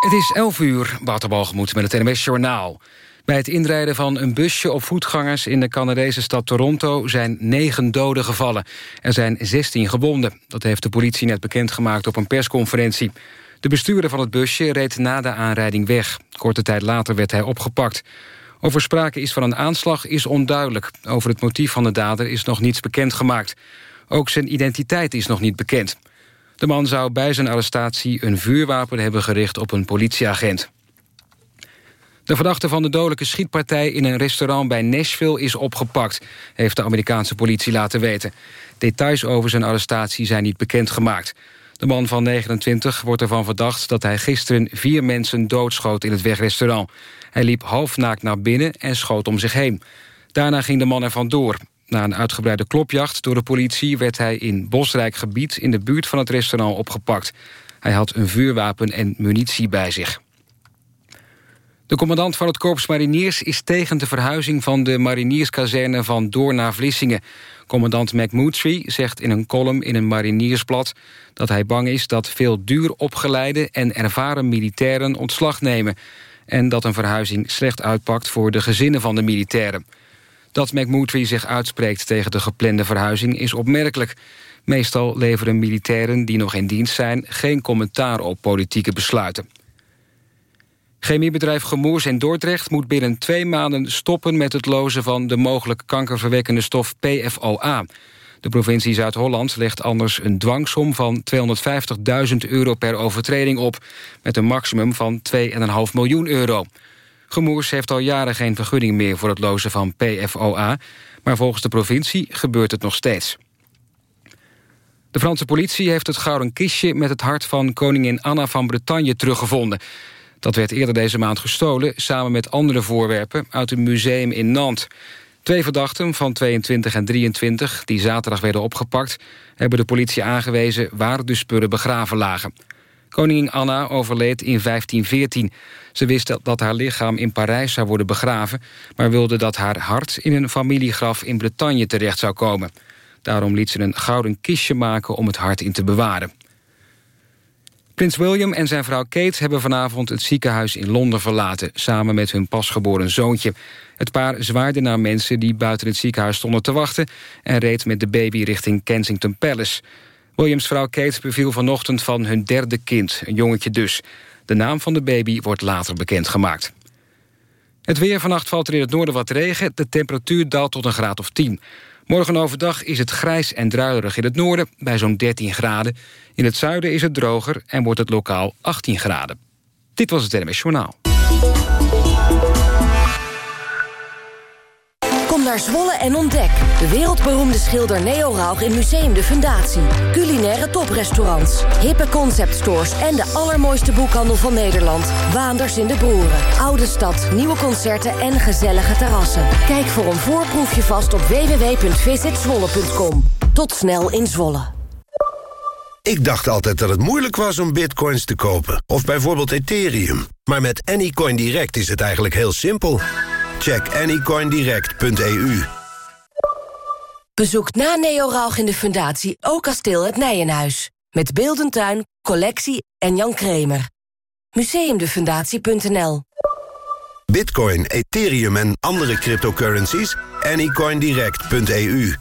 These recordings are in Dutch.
Het is 11 uur, Waterbalgemoed met het NMS Journaal. Bij het inrijden van een busje op voetgangers in de Canadese stad Toronto... zijn negen doden gevallen. Er zijn 16 gewonden. Dat heeft de politie net bekendgemaakt op een persconferentie. De bestuurder van het busje reed na de aanrijding weg. Korte tijd later werd hij opgepakt. Of er sprake is van een aanslag is onduidelijk. Over het motief van de dader is nog niets bekendgemaakt. Ook zijn identiteit is nog niet bekend. De man zou bij zijn arrestatie een vuurwapen hebben gericht op een politieagent. De verdachte van de dodelijke schietpartij in een restaurant bij Nashville is opgepakt, heeft de Amerikaanse politie laten weten. Details over zijn arrestatie zijn niet bekendgemaakt. De man van 29 wordt ervan verdacht dat hij gisteren vier mensen doodschoot in het wegrestaurant. Hij liep halfnaakt naar binnen en schoot om zich heen. Daarna ging de man er vandoor. Na een uitgebreide klopjacht door de politie werd hij in bosrijk gebied in de buurt van het restaurant opgepakt. Hij had een vuurwapen en munitie bij zich. De commandant van het Korps Mariniers is tegen de verhuizing van de marinierskazerne van Door naar Vlissingen. Commandant McMurtry zegt in een column in een mariniersblad dat hij bang is dat veel duur opgeleide en ervaren militairen ontslag nemen en dat een verhuizing slecht uitpakt voor de gezinnen van de militairen. Dat McMurtry zich uitspreekt tegen de geplande verhuizing is opmerkelijk. Meestal leveren militairen die nog in dienst zijn geen commentaar op politieke besluiten. Chemiebedrijf Gemoers in Dordrecht moet binnen twee maanden stoppen met het lozen van de mogelijk kankerverwekkende stof PFOA. De provincie Zuid-Holland legt anders een dwangsom van 250.000 euro per overtreding op, met een maximum van 2,5 miljoen euro. Gemoers heeft al jaren geen vergunning meer voor het lozen van PFOA, maar volgens de provincie gebeurt het nog steeds. De Franse politie heeft het gouden kistje met het hart van koningin Anna van Bretagne teruggevonden. Dat werd eerder deze maand gestolen, samen met andere voorwerpen... uit een museum in Nantes. Twee verdachten van 22 en 23, die zaterdag werden opgepakt... hebben de politie aangewezen waar de spullen begraven lagen. Koningin Anna overleed in 1514. Ze wist dat haar lichaam in Parijs zou worden begraven... maar wilde dat haar hart in een familiegraf in Bretagne terecht zou komen. Daarom liet ze een gouden kistje maken om het hart in te bewaren. Prins William en zijn vrouw Kate hebben vanavond het ziekenhuis in Londen verlaten... samen met hun pasgeboren zoontje. Het paar zwaarde naar mensen die buiten het ziekenhuis stonden te wachten... en reed met de baby richting Kensington Palace. Williams vrouw Kate beviel vanochtend van hun derde kind, een jongetje dus. De naam van de baby wordt later bekendgemaakt. Het weer vannacht valt er in het noorden wat regen. De temperatuur daalt tot een graad of 10. Morgen overdag is het grijs en druilerig in het noorden, bij zo'n 13 graden. In het zuiden is het droger en wordt het lokaal 18 graden. Dit was het NMS Journaal. Naar Zwolle en ontdek. De wereldberoemde schilder Neo Rauch in Museum de Fundatie. Culinaire toprestaurants, hippe conceptstores... en de allermooiste boekhandel van Nederland. Waanders in de Broeren. Oude stad, nieuwe concerten en gezellige terrassen. Kijk voor een voorproefje vast op www.visitzwolle.com. Tot snel in Zwolle. Ik dacht altijd dat het moeilijk was om bitcoins te kopen. Of bijvoorbeeld Ethereum. Maar met Anycoin Direct is het eigenlijk heel simpel... Check anycoindirect.eu. Bezoek na Neo Rauch in de Fundatie ook kasteel het Nijenhuis. Met Beeldentuin, collectie en Jan Kremer. Museumdefundatie.nl Bitcoin, Ethereum en andere cryptocurrencies? anycoindirect.eu.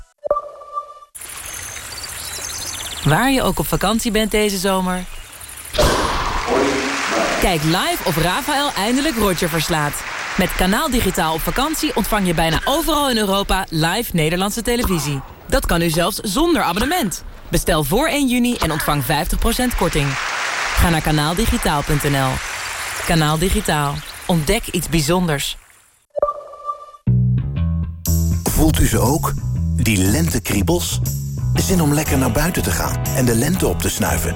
Waar je ook op vakantie bent deze zomer... Kijk live of Rafael eindelijk Roger verslaat. Met Kanaal Digitaal op vakantie ontvang je bijna overal in Europa live Nederlandse televisie. Dat kan nu zelfs zonder abonnement. Bestel voor 1 juni en ontvang 50% korting. Ga naar kanaaldigitaal.nl. Kanaal Digitaal. Ontdek iets bijzonders. Voelt u ze ook? Die lentekriebels? Zin om lekker naar buiten te gaan en de lente op te snuiven.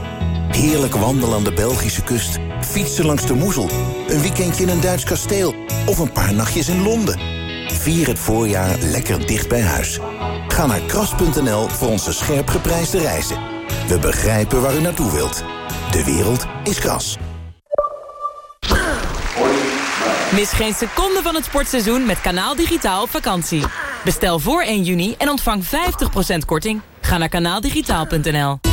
Heerlijk wandelen aan de Belgische kust. Fietsen langs de Moezel. Een weekendje in een Duits kasteel. Of een paar nachtjes in Londen. Vier het voorjaar lekker dicht bij huis. Ga naar kras.nl voor onze scherp geprijsde reizen. We begrijpen waar u naartoe wilt. De wereld is kras. Mis geen seconde van het sportseizoen met Kanaal Digitaal op vakantie. Bestel voor 1 juni en ontvang 50% korting. Ga naar kanaaldigitaal.nl.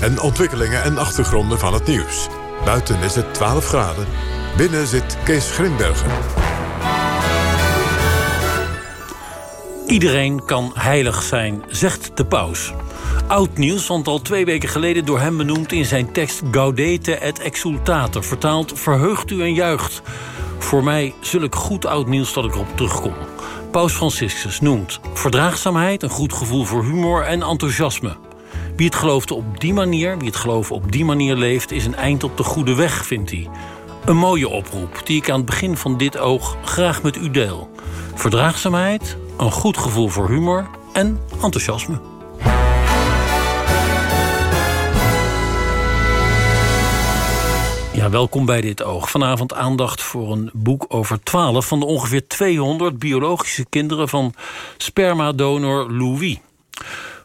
en ontwikkelingen en achtergronden van het nieuws. Buiten is het 12 graden. Binnen zit Kees Grimbergen. Iedereen kan heilig zijn, zegt de paus. Oud nieuws, want al twee weken geleden door hem benoemd in zijn tekst Gaudete et exultate. Vertaald verheugt u en juicht. Voor mij zulk goed oud nieuws dat ik erop terugkom. Paus Franciscus noemt verdraagzaamheid, een goed gevoel voor humor en enthousiasme. Wie het gelooft op die manier, wie het geloof op die manier leeft, is een eind op de goede weg, vindt hij. Een mooie oproep die ik aan het begin van dit oog graag met u deel. Verdraagzaamheid, een goed gevoel voor humor en enthousiasme. Ja, welkom bij dit oog. Vanavond aandacht voor een boek over 12 van de ongeveer 200 biologische kinderen van spermadonor Louis.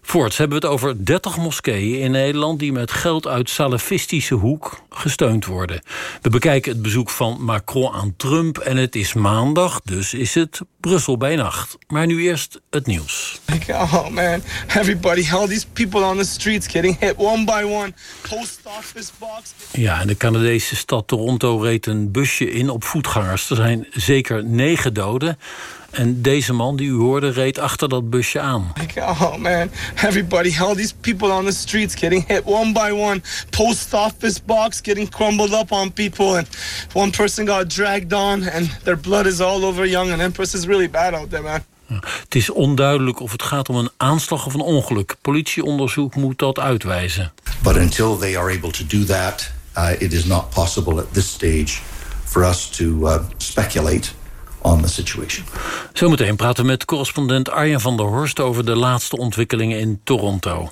Voorts hebben we het over 30 moskeeën in Nederland... die met geld uit salafistische hoek gesteund worden. We bekijken het bezoek van Macron aan Trump... en het is maandag, dus is het Brussel bij nacht. Maar nu eerst het nieuws. Oh man, everybody, all these people on the streets getting hit one by one. Post office box. Ja, in de Canadese stad Toronto reed een busje in op voetgangers. Er zijn zeker negen doden... En deze man die u hoorde reed achter dat busje aan. Oh man, everybody, all these people on the streets getting hit one by one. Post office box getting crumbled up on people. And one person got dragged on and their blood is all over Young and Empress is really bad out there, man. Het is onduidelijk of het gaat om een aanslag of een ongeluk. Politieonderzoek moet dat uitwijzen. But until they are able to do that, uh, it is not possible at this stage for us to uh, speculate on the situation. Zometeen praten we met correspondent Arjen van der Horst... over de laatste ontwikkelingen in Toronto.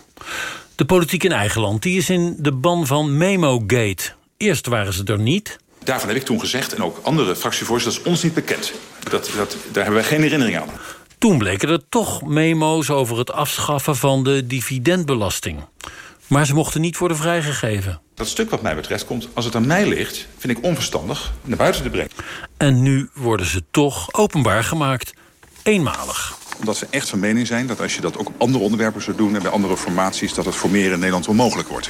De politiek in eigen land die is in de ban van Memo-gate. Eerst waren ze er niet... Daarvan heb ik toen gezegd, en ook andere fractievoorzitters... dat is ons niet bekend. Dat, dat, daar hebben wij geen herinnering aan. Toen bleken er toch memo's over het afschaffen van de dividendbelasting. Maar ze mochten niet worden vrijgegeven. Dat stuk wat mij betreft komt, als het aan mij ligt... vind ik onverstandig naar buiten te brengen. En nu worden ze toch openbaar gemaakt. Eenmalig. Omdat we echt van mening zijn dat als je dat ook op andere onderwerpen zou doen... en bij andere formaties, dat het voor meer in Nederland onmogelijk wordt.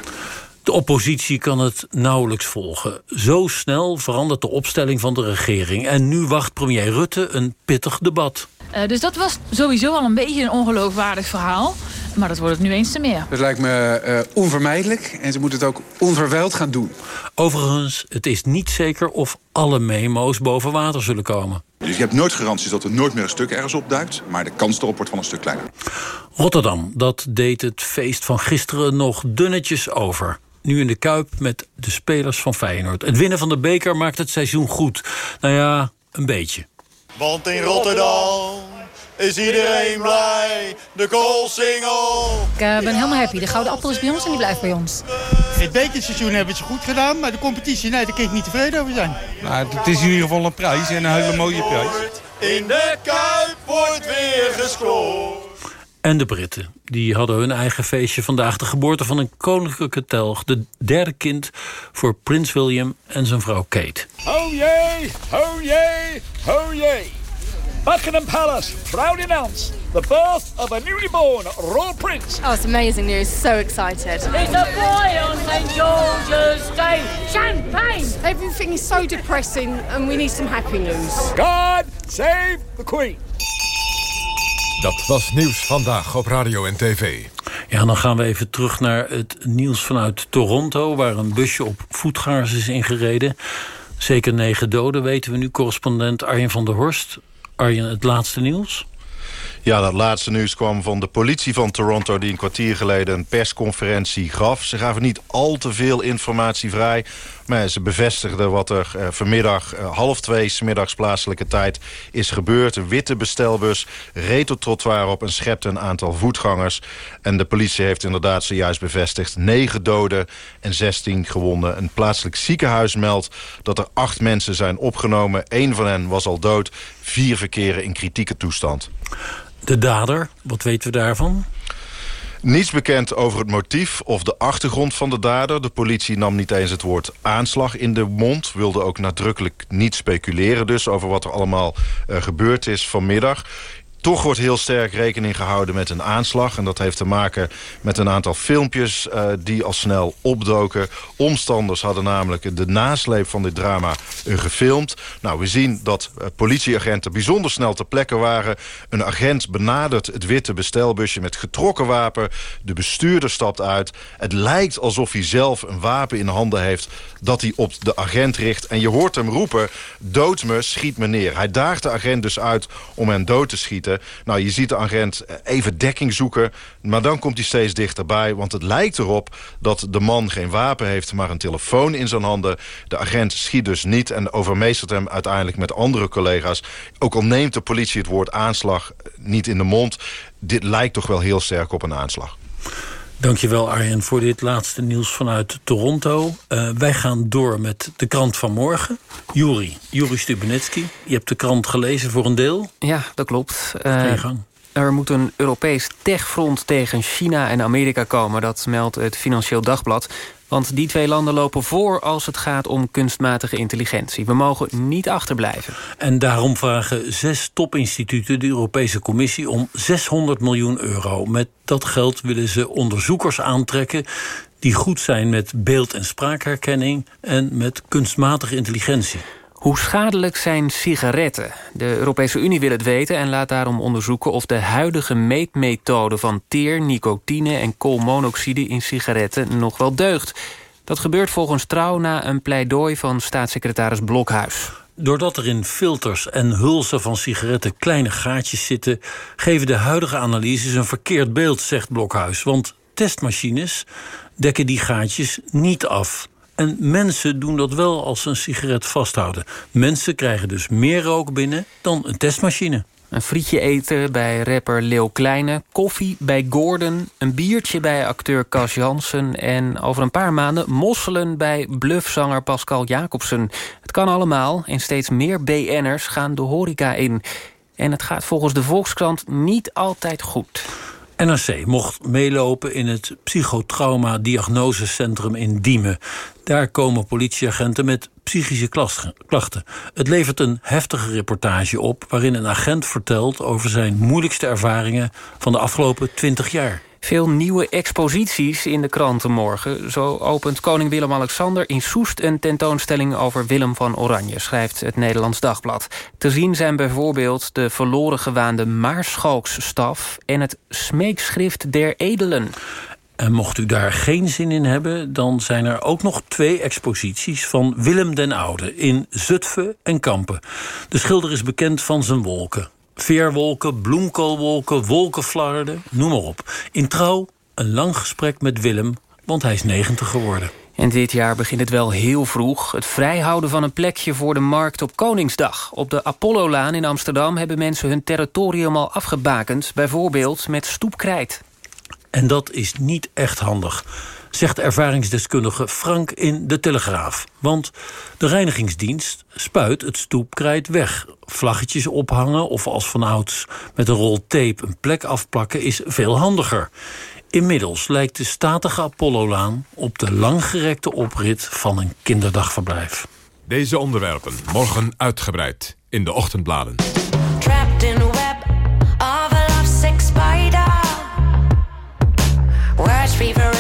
De oppositie kan het nauwelijks volgen. Zo snel verandert de opstelling van de regering. En nu wacht premier Rutte een pittig debat. Uh, dus dat was sowieso al een beetje een ongeloofwaardig verhaal. Maar dat wordt het nu eens te meer. Dat lijkt me uh, onvermijdelijk en ze moeten het ook onverwijld gaan doen. Overigens, het is niet zeker of alle memo's boven water zullen komen. Dus je hebt nooit garanties dat er nooit meer een stuk ergens opduikt... maar de kans erop wordt van een stuk kleiner. Rotterdam, dat deed het feest van gisteren nog dunnetjes over. Nu in de Kuip met de spelers van Feyenoord. Het winnen van de beker maakt het seizoen goed. Nou ja, een beetje. Want in Rotterdam is iedereen blij. De goalsingel. Ik uh, ben helemaal happy. De gouden appel is bij ons en die blijft bij ons. Het bekerseizoen hebben ze goed gedaan, maar de competitie, nee, daar kan ik niet tevreden over zijn. Nou, het is in ieder geval een prijs en een hele mooie prijs. In de Kuip wordt weer gescoord. En de Britten. Die hadden hun eigen feestje vandaag. De geboorte van een koninklijke telg. De derde kind voor prins William en zijn vrouw Kate. Ho jee, ho jee, ho jee. Buckingham Palace proudly announce the birth of a newly born royal prince. Oh, it's amazing news. So excited. It's a boy on St. George's Day. Champagne. Everything is so depressing and we need some happy news. God save the Queen. Dat was nieuws vandaag op radio en tv. Ja, dan gaan we even terug naar het nieuws vanuit Toronto... waar een busje op voetgangers is ingereden. Zeker negen doden, weten we nu. Correspondent Arjen van der Horst. Arjen, het laatste nieuws? Ja, dat laatste nieuws kwam van de politie van Toronto... die een kwartier geleden een persconferentie gaf. Ze gaven niet al te veel informatie vrij Maar ze bevestigden wat er uh, vanmiddag uh, half twee... middags plaatselijke tijd is gebeurd. Een witte bestelbus reed het trottoir op en schepte een aantal voetgangers. En de politie heeft inderdaad zojuist bevestigd... negen doden en 16 gewonden. Een plaatselijk ziekenhuis meldt dat er acht mensen zijn opgenomen. Eén van hen was al dood. Vier verkeren in kritieke toestand. De dader, wat weten we daarvan? Niets bekend over het motief of de achtergrond van de dader. De politie nam niet eens het woord aanslag in de mond. Wilde ook nadrukkelijk niet speculeren dus over wat er allemaal uh, gebeurd is vanmiddag. Toch wordt heel sterk rekening gehouden met een aanslag. En dat heeft te maken met een aantal filmpjes uh, die al snel opdoken. Omstanders hadden namelijk de nasleep van dit drama gefilmd. Nou, we zien dat uh, politieagenten bijzonder snel ter plekke waren. Een agent benadert het witte bestelbusje met getrokken wapen. De bestuurder stapt uit. Het lijkt alsof hij zelf een wapen in handen heeft dat hij op de agent richt. En je hoort hem roepen, dood me, schiet me neer. Hij daagt de agent dus uit om hem dood te schieten. Nou, je ziet de agent even dekking zoeken. Maar dan komt hij steeds dichterbij. Want het lijkt erop dat de man geen wapen heeft... maar een telefoon in zijn handen. De agent schiet dus niet en overmeestert hem uiteindelijk met andere collega's. Ook al neemt de politie het woord aanslag niet in de mond... dit lijkt toch wel heel sterk op een aanslag. Dankjewel Arjen voor dit laatste nieuws vanuit Toronto. Uh, wij gaan door met de krant van morgen. Juri, Juri Stubenitski. Je hebt de krant gelezen voor een deel. Ja, dat klopt. Uh, gang. Er moet een Europees techfront tegen China en Amerika komen. Dat meldt het Financieel Dagblad. Want die twee landen lopen voor als het gaat om kunstmatige intelligentie. We mogen niet achterblijven. En daarom vragen zes topinstituten de Europese Commissie om 600 miljoen euro. Met dat geld willen ze onderzoekers aantrekken die goed zijn met beeld- en spraakherkenning en met kunstmatige intelligentie. Hoe schadelijk zijn sigaretten? De Europese Unie wil het weten en laat daarom onderzoeken... of de huidige meetmethode van teer, nicotine en koolmonoxide in sigaretten nog wel deugt. Dat gebeurt volgens Trouw na een pleidooi van staatssecretaris Blokhuis. Doordat er in filters en hulzen van sigaretten kleine gaatjes zitten... geven de huidige analyses een verkeerd beeld, zegt Blokhuis. Want testmachines dekken die gaatjes niet af. En mensen doen dat wel als ze een sigaret vasthouden. Mensen krijgen dus meer rook binnen dan een testmachine. Een frietje eten bij rapper Leeuw Kleine. Koffie bij Gordon. Een biertje bij acteur Cas Jansen. En over een paar maanden mosselen bij bluffzanger Pascal Jacobsen. Het kan allemaal en steeds meer BN'ers gaan de horeca in. En het gaat volgens de Volkskrant niet altijd goed. NRC mocht meelopen in het psychotrauma-diagnosecentrum in Diemen. Daar komen politieagenten met psychische klachten. Het levert een heftige reportage op... waarin een agent vertelt over zijn moeilijkste ervaringen... van de afgelopen twintig jaar. Veel nieuwe exposities in de kranten morgen. Zo opent koning Willem-Alexander in Soest een tentoonstelling over Willem van Oranje, schrijft het Nederlands Dagblad. Te zien zijn bijvoorbeeld de verloren gewaande Maarschalksstaf en het smeekschrift der edelen. En mocht u daar geen zin in hebben... dan zijn er ook nog twee exposities van Willem den Oude... in Zutphen en Kampen. De schilder is bekend van zijn wolken. Veerwolken, bloemkoolwolken, wolkenflarden, noem maar op. In trouw een lang gesprek met Willem, want hij is 90 geworden. En dit jaar begint het wel heel vroeg. Het vrijhouden van een plekje voor de markt op Koningsdag. Op de Apollo-laan in Amsterdam hebben mensen hun territorium al afgebakend. Bijvoorbeeld met stoepkrijt. En dat is niet echt handig zegt ervaringsdeskundige Frank in De Telegraaf. Want de reinigingsdienst spuit het stoepkrijt weg. Vlaggetjes ophangen of als vanouds met een rol tape een plek afplakken is veel handiger. Inmiddels lijkt de statige Apollo-laan op de langgerekte oprit van een kinderdagverblijf. Deze onderwerpen morgen uitgebreid in de ochtendbladen. Trapped in a web of a lovesick spider. Words fever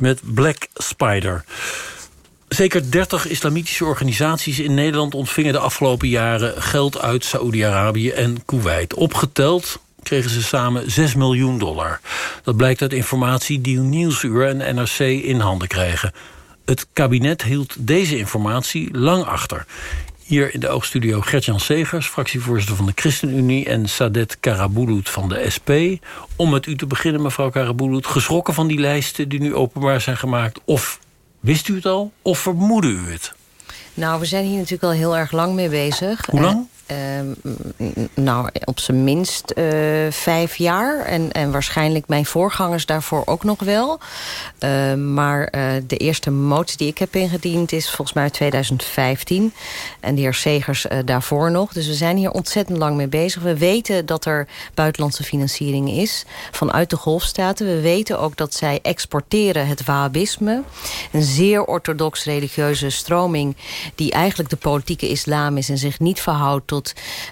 Met Black Spider. Zeker 30 islamitische organisaties in Nederland ontvingen de afgelopen jaren geld uit Saoedi-Arabië en Kuwait. Opgeteld kregen ze samen 6 miljoen dollar. Dat blijkt uit informatie die Nieuwsuur en NRC in handen kregen. Het kabinet hield deze informatie lang achter. Hier in de oogstudio Gertjan Segers, fractievoorzitter van de ChristenUnie... en Sadet Karabulut van de SP. Om met u te beginnen, mevrouw Karabulut. Geschrokken van die lijsten die nu openbaar zijn gemaakt? Of wist u het al, of vermoedde u het? Nou, we zijn hier natuurlijk al heel erg lang mee bezig. Hoe lang? Eh, ehm, nou, op zijn minst eh, vijf jaar. En, en waarschijnlijk mijn voorgangers daarvoor ook nog wel. Uh, maar eh, de eerste motie die ik heb ingediend is volgens mij uit 2015. En de heer Segers eh, daarvoor nog. Dus we zijn hier ontzettend lang mee bezig. We weten dat er buitenlandse financiering is vanuit de golfstaten. We weten ook dat zij exporteren het wahhabisme. Een zeer orthodox religieuze stroming... die eigenlijk de politieke islam is en zich niet verhoudt... tot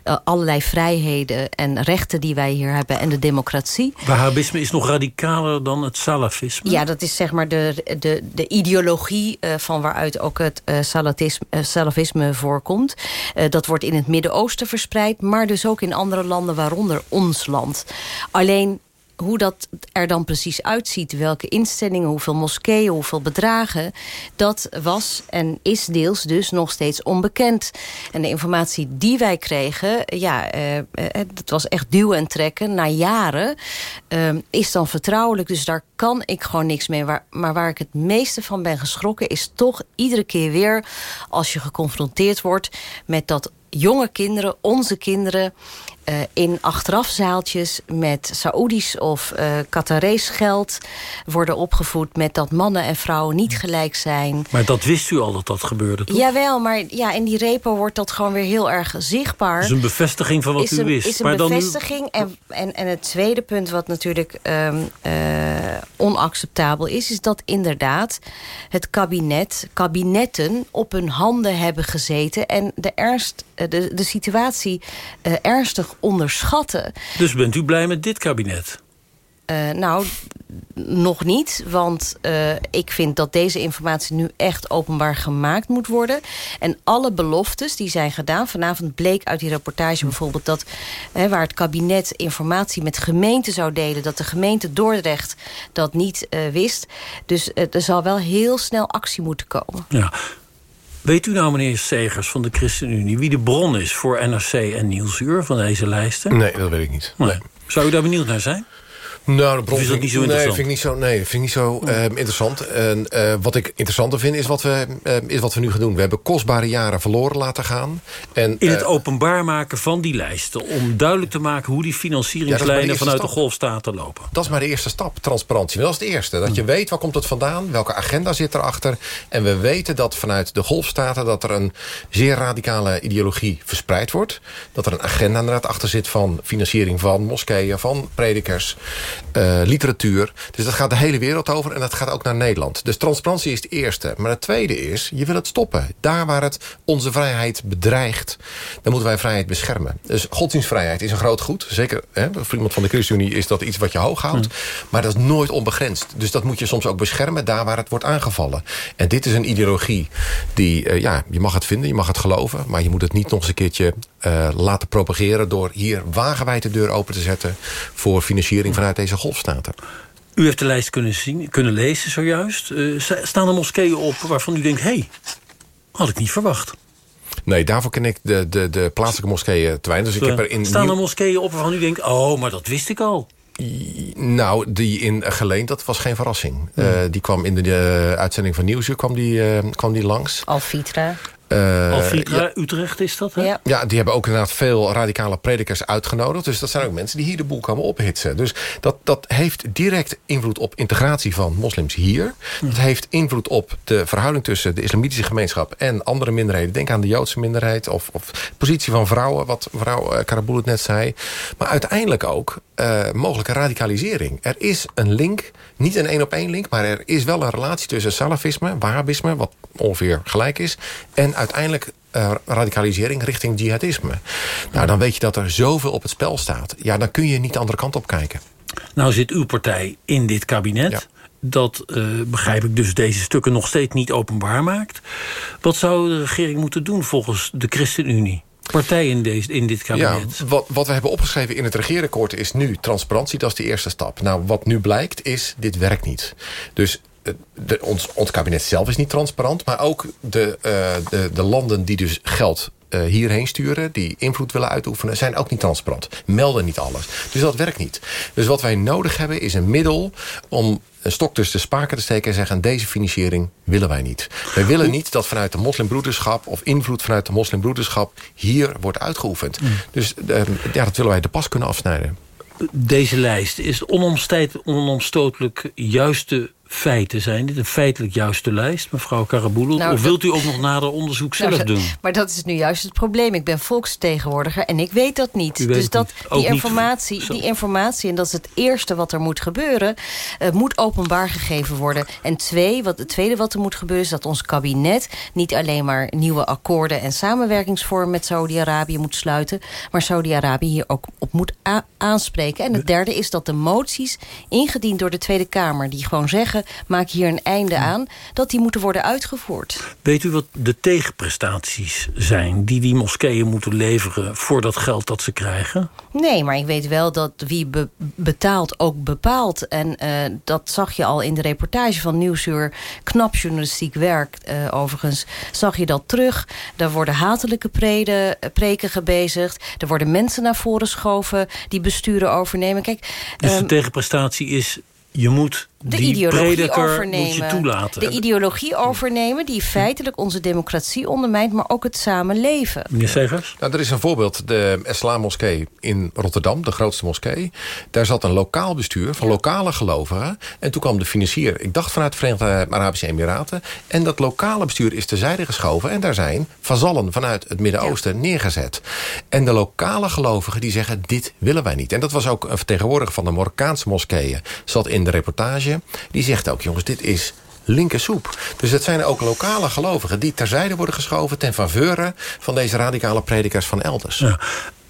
uh, allerlei vrijheden en rechten die wij hier hebben... en de democratie. Wahhabisme is nog radicaler dan het salafisme? Ja, dat is zeg maar de, de, de ideologie uh, van waaruit ook het uh, salafisme voorkomt. dat wordt in het Midden-Oosten verspreid... maar dus ook in andere landen, waaronder ons land. Alleen hoe dat er dan precies uitziet, welke instellingen, hoeveel moskeeën, hoeveel bedragen, dat was en is deels dus nog steeds onbekend. En de informatie die wij kregen, ja, eh, dat was echt duwen en trekken na jaren, eh, is dan vertrouwelijk. Dus daar kan ik gewoon niks mee. Maar waar ik het meeste van ben geschrokken, is toch iedere keer weer als je geconfronteerd wordt met dat jonge kinderen, onze kinderen... Uh, in achterafzaaltjes met Saoedisch of uh, Qatarees geld worden opgevoed... met dat mannen en vrouwen niet gelijk zijn. Maar dat wist u al dat dat gebeurde, toch? Jawel, maar ja, in die repo wordt dat gewoon weer heel erg zichtbaar. is een bevestiging van wat is u een, wist. Is een maar bevestiging. Dan... En, en, en het tweede punt wat natuurlijk um, uh, onacceptabel is... is dat inderdaad het kabinet, kabinetten op hun handen hebben gezeten... en de, ernst, de, de situatie ernstig onderschatten. Dus bent u blij met dit kabinet? Uh, nou, nog niet. Want uh, ik vind dat deze informatie nu echt openbaar gemaakt moet worden. En alle beloftes die zijn gedaan. Vanavond bleek uit die reportage bijvoorbeeld dat... Hè, waar het kabinet informatie met gemeenten zou delen... dat de gemeente Dordrecht dat niet uh, wist. Dus er zal wel heel snel actie moeten komen. Ja. Weet u nou, meneer Segers van de ChristenUnie... wie de bron is voor NRC en Nieuwsuur van deze lijsten? Nee, dat weet ik niet. Nee. Zou u daar benieuwd naar zijn? Nou, de bron dat niet zo nee, interessant? vind ik niet zo, nee, vind ik niet zo uh, interessant. En uh, wat ik interessanter vind, is wat, we, uh, is wat we nu gaan doen. We hebben kostbare jaren verloren laten gaan. En, In het openbaar maken van die lijsten... om duidelijk te maken hoe die financieringslijnen... Ja, vanuit stap. de golfstaten lopen. Dat is maar de eerste stap, transparantie. Dat is het eerste. Dat je hmm. weet, waar komt het vandaan? Welke agenda zit erachter? En we weten dat vanuit de golfstaten... dat er een zeer radicale ideologie verspreid wordt. Dat er een agenda inderdaad achter zit van financiering van moskeeën... van predikers... uh, literatuur. Dus dat gaat de hele wereld over en dat gaat ook naar Nederland. Dus transparantie is het eerste. Maar het tweede is, je wil het stoppen. Daar waar het onze vrijheid bedreigt, dan moeten wij vrijheid beschermen. Dus godsdienstvrijheid is een groot goed. Zeker hè, voor iemand van de ChristenUnie is dat iets wat je hoog houdt. Hmm. Maar dat is nooit onbegrensd. Dus dat moet je soms ook beschermen daar waar het wordt aangevallen. En dit is een ideologie die, uh, ja, je mag het vinden, je mag het geloven... maar je moet het niet nog eens een keertje uh, laten propageren... door hier wagenwijd de deur open te zetten... voor financiering vanuit deze golfstaten. U heeft de lijst kunnen, zien, kunnen lezen zojuist. Uh, staan er moskeeën op waarvan u denkt... hé, hey, had ik niet verwacht. Nee, daarvoor ken ik de, de, de plaatselijke moskeeën te weinig. Dus ik heb er in Staan er moskeeën op waarvan u denkt... oh, maar dat wist ik al. Nou, die in Geleend, dat was geen verrassing. Uh, die kwam in de, de uitzending van Nieuwsuur kwam die, uh, kwam die langs. Alfitra. Uh, ja, Utrecht is dat, hè? Ja. ja, die hebben ook inderdaad veel radicale predikers uitgenodigd. Dus dat zijn ook mensen die hier de boel komen ophitsen. Dus dat, dat heeft direct invloed op integratie van moslims hier. Hm. Dat heeft invloed op de verhouding tussen de islamitische gemeenschap... en andere minderheden. Denk aan de Joodse minderheid of, of positie van vrouwen... wat mevrouw uh, Karaboul het net zei. Maar uiteindelijk ook uh, mogelijke radicalisering. Er is een link, niet een één-op-één link... maar er is wel een relatie tussen salafisme, wahhabisme... wat ongeveer gelijk is... en uiteindelijk uh, radicalisering richting jihadisme. Nou, dan weet je dat er zoveel op het spel staat. Ja, dan kun je niet de andere kant op kijken. Nou zit uw partij in dit kabinet... dat, uh, begrijp ik, dus deze stukken nog steeds niet openbaar maakt. Wat zou de regering moeten doen volgens de ChristenUnie? Partij in, deze, in dit kabinet. Ja, wat, wat we hebben opgeschreven in het regeerakkoord is nu transparantie. Dat is de eerste stap. Nou, wat nu blijkt is, dit werkt niet. Dus de, ons, ons kabinet zelf is niet transparant. Maar ook de, uh, de, de landen die dus geld uh, hierheen sturen... die invloed willen uitoefenen, zijn ook niet transparant. Melden niet alles. Dus dat werkt niet. Dus wat wij nodig hebben is een middel... om een stok tussen de spaken te steken en zeggen... deze financiering willen wij niet. Wij willen niet dat vanuit de moslimbroederschap... of invloed vanuit de moslimbroederschap hier wordt uitgeoefend. Mm. Dus uh, ja, dat willen wij de pas kunnen afsnijden. Deze lijst is onomstotelijk juiste feiten zijn dit een feitelijk juiste lijst, mevrouw Karaboulou? Nou, of wilt u ook nog nader onderzoek nou, zelf doen? Maar dat is nu juist het probleem. Ik ben volksvertegenwoordiger en ik weet dat niet. dus dat, die, informatie, die informatie, en dat is het eerste wat er moet gebeuren... Uh, moet openbaar gegeven worden. En twee, wat, het tweede wat er moet gebeuren... is dat ons kabinet niet alleen maar nieuwe akkoorden... en samenwerkingsvormen met Saudi-Arabië moet sluiten... maar Saudi-Arabië hier ook op moet aanspreken. En het derde is dat de moties ingediend door de Tweede Kamer... die gewoon zeggen maak hier een einde aan... dat die moeten worden uitgevoerd. Weet u wat de tegenprestaties zijn... die die moskeeën moeten leveren voor dat geld dat ze krijgen? Nee, maar ik weet wel dat wie betaalt ook bepaalt. En uh, dat zag je al in de reportage van Nieuwsuur. Knap journalistiek werk, uh, overigens. Zag je dat terug. Daar worden hatelijke preden, eh, preken gebezigd. Er worden mensen naar voren geschoven die besturen overnemen. Kijk, dus um, de tegenprestatie is je moet de die ideologie overnemen. Moet je toelaten. De ideologie overnemen die feitelijk onze democratie ondermijnt... maar ook het samenleven. Meneer Segers? Nou, er is een voorbeeld. De Eslam Moskee in Rotterdam, de grootste moskee. Daar zat een lokaal bestuur van lokale gelovigen. En toen kwam de financier, ik dacht vanuit de Verenigde Arabische Emiraten. En dat lokale bestuur is terzijde geschoven. En daar zijn vazallen vanuit het Midden-Oosten neergezet. En de lokale gelovigen die zeggen, dit willen wij niet. En dat was ook een vertegenwoordiger van de Marokkaanse moskeeën. Zat in de reportage die zegt ook, jongens, dit is linkersoep. Dus het zijn ook lokale gelovigen die terzijde worden geschoven... ten faveur van deze radicale predikers van elders. Ja.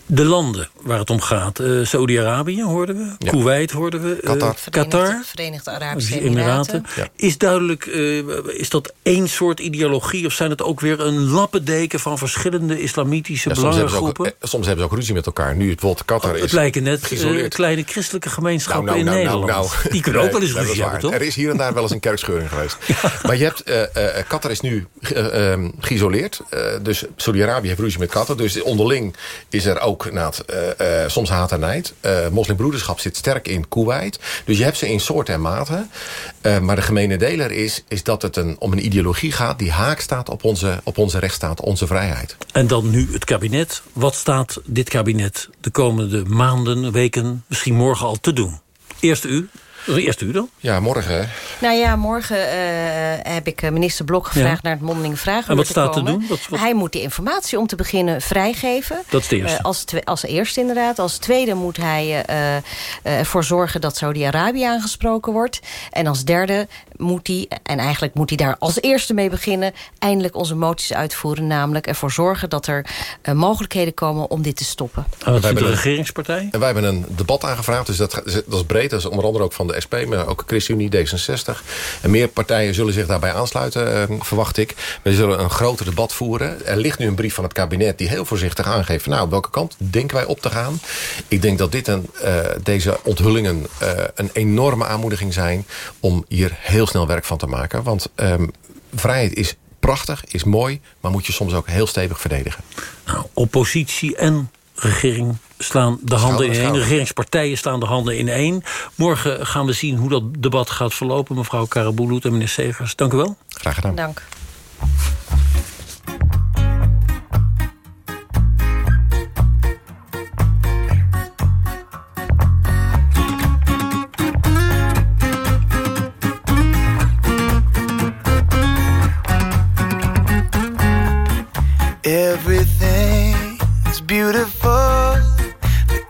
De landen waar het om gaat. Uh, Saudi-Arabië hoorden we. Ja. Kuwait hoorden we. Uh, Qatar. Qatar. Verenigde Arabische Emiraten. Ja. Is duidelijk, uh, is dat één soort ideologie... of zijn het ook weer een lappendeken van verschillende islamitische ja, soms hebben, ook, soms hebben ze ook ruzie met elkaar. Nu bijvoorbeeld Qatar is Het lijken net kleine christelijke gemeenschappen nou, nou, in nou, nou Nederland. Die kunnen ook wel eens ruzie hebben, toch? Er is hier en daar wel eens een kerkscheuring geweest. Maar je hebt, Qatar is nu ehm, geïsoleerd. dus Saudi-Arabië heeft ruzie met Qatar. Dus onderling is er ook ook uh, uh, soms haat en nijd. Uh, moslimbroederschap zit sterk in Kuwait. Dus je hebt ze in soorten en maten. maar de gemene deler is, is dat het een, om een ideologie gaat... die haak staat op onze, op onze rechtsstaat, onze vrijheid. En dan nu het kabinet. Wat staat dit kabinet de komende maanden, weken... misschien morgen al te doen? Eerst u, Eerst u dan? Ja, morgen. Nou ja, morgen eh, heb ik minister Blok gevraagd... naar het mondelinge vragen. En wat staat te doen? Wat, wat... Hij moet de informatie om te beginnen vrijgeven. Dat is de eerste. Uh, als, als eerste inderdaad. Als tweede moet hij uh, ervoor zorgen dat Saudi-Arabië aangesproken wordt. En als derde moet hij, en eigenlijk moet hij daar als eerste mee beginnen... eindelijk onze moties uitvoeren. Namelijk ervoor zorgen dat er mogelijkheden komen om dit te stoppen. En wat vindt de regeringspartij? En wij hebben een debat aangevraagd. Dus dat, dat is breed. Dat is onder andere ook van de SP, maar ook ChristenUnie, D66. En meer partijen zullen zich daarbij aansluiten, verwacht ik. We zullen een groter debat voeren. Er ligt nu een brief van het kabinet die heel voorzichtig aangeeft... nou, op welke kant denken wij op te gaan? Ik denk dat dit een, uh, deze onthullingen uh, een enorme aanmoediging zijn... om hier heel snel werk van te maken. Want um, vrijheid is prachtig, is mooi... maar moet je soms ook heel stevig verdedigen. Nou, oppositie en regering slaan de handen in één. De regeringspartijen staan de handen in één. Morgen gaan we zien hoe dat debat gaat verlopen. Mevrouw Karabulut en meneer Segers, dank u wel. Graag gedaan. Dank.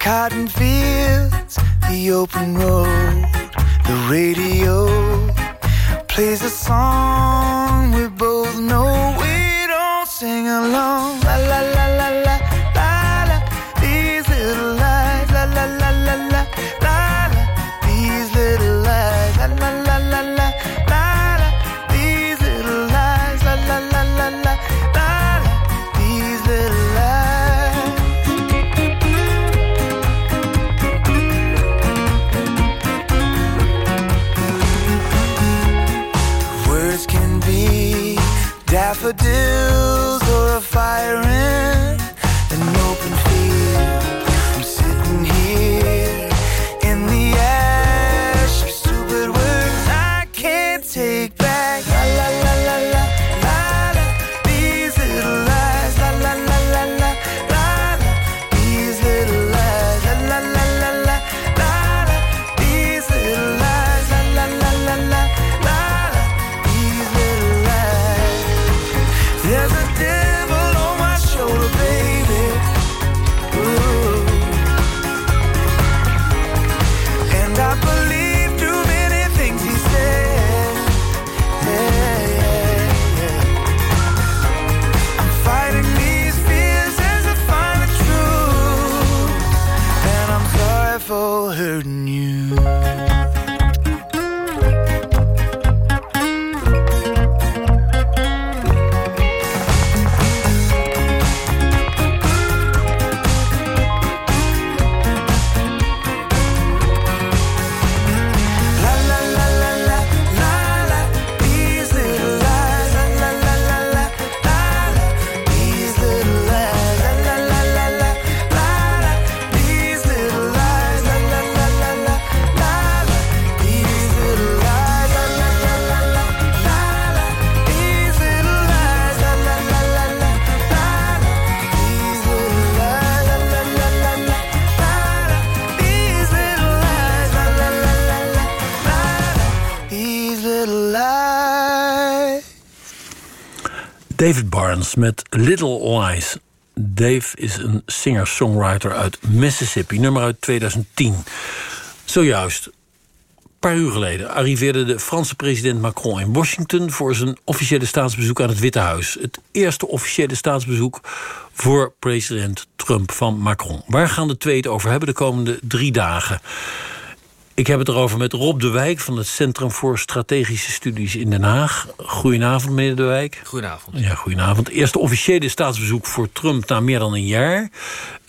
Cotton fields, the open road, the radio plays a song live Met Little Lies. Dave is een singer-songwriter uit Mississippi. Nummer uit 2010. Zojuist, een paar uur geleden... arriveerde de Franse president Macron in Washington... voor zijn officiële staatsbezoek aan het Witte Huis. Het eerste officiële staatsbezoek voor president Trump van Macron. Waar gaan de twee het over hebben de komende drie dagen? Ik heb het erover met Rob de Wijk van het Centrum voor Strategische Studies in Den Haag. Goedenavond, meneer de Wijk. Goedenavond. Ja, goedenavond. Eerste officiële staatsbezoek voor Trump na meer dan een jaar.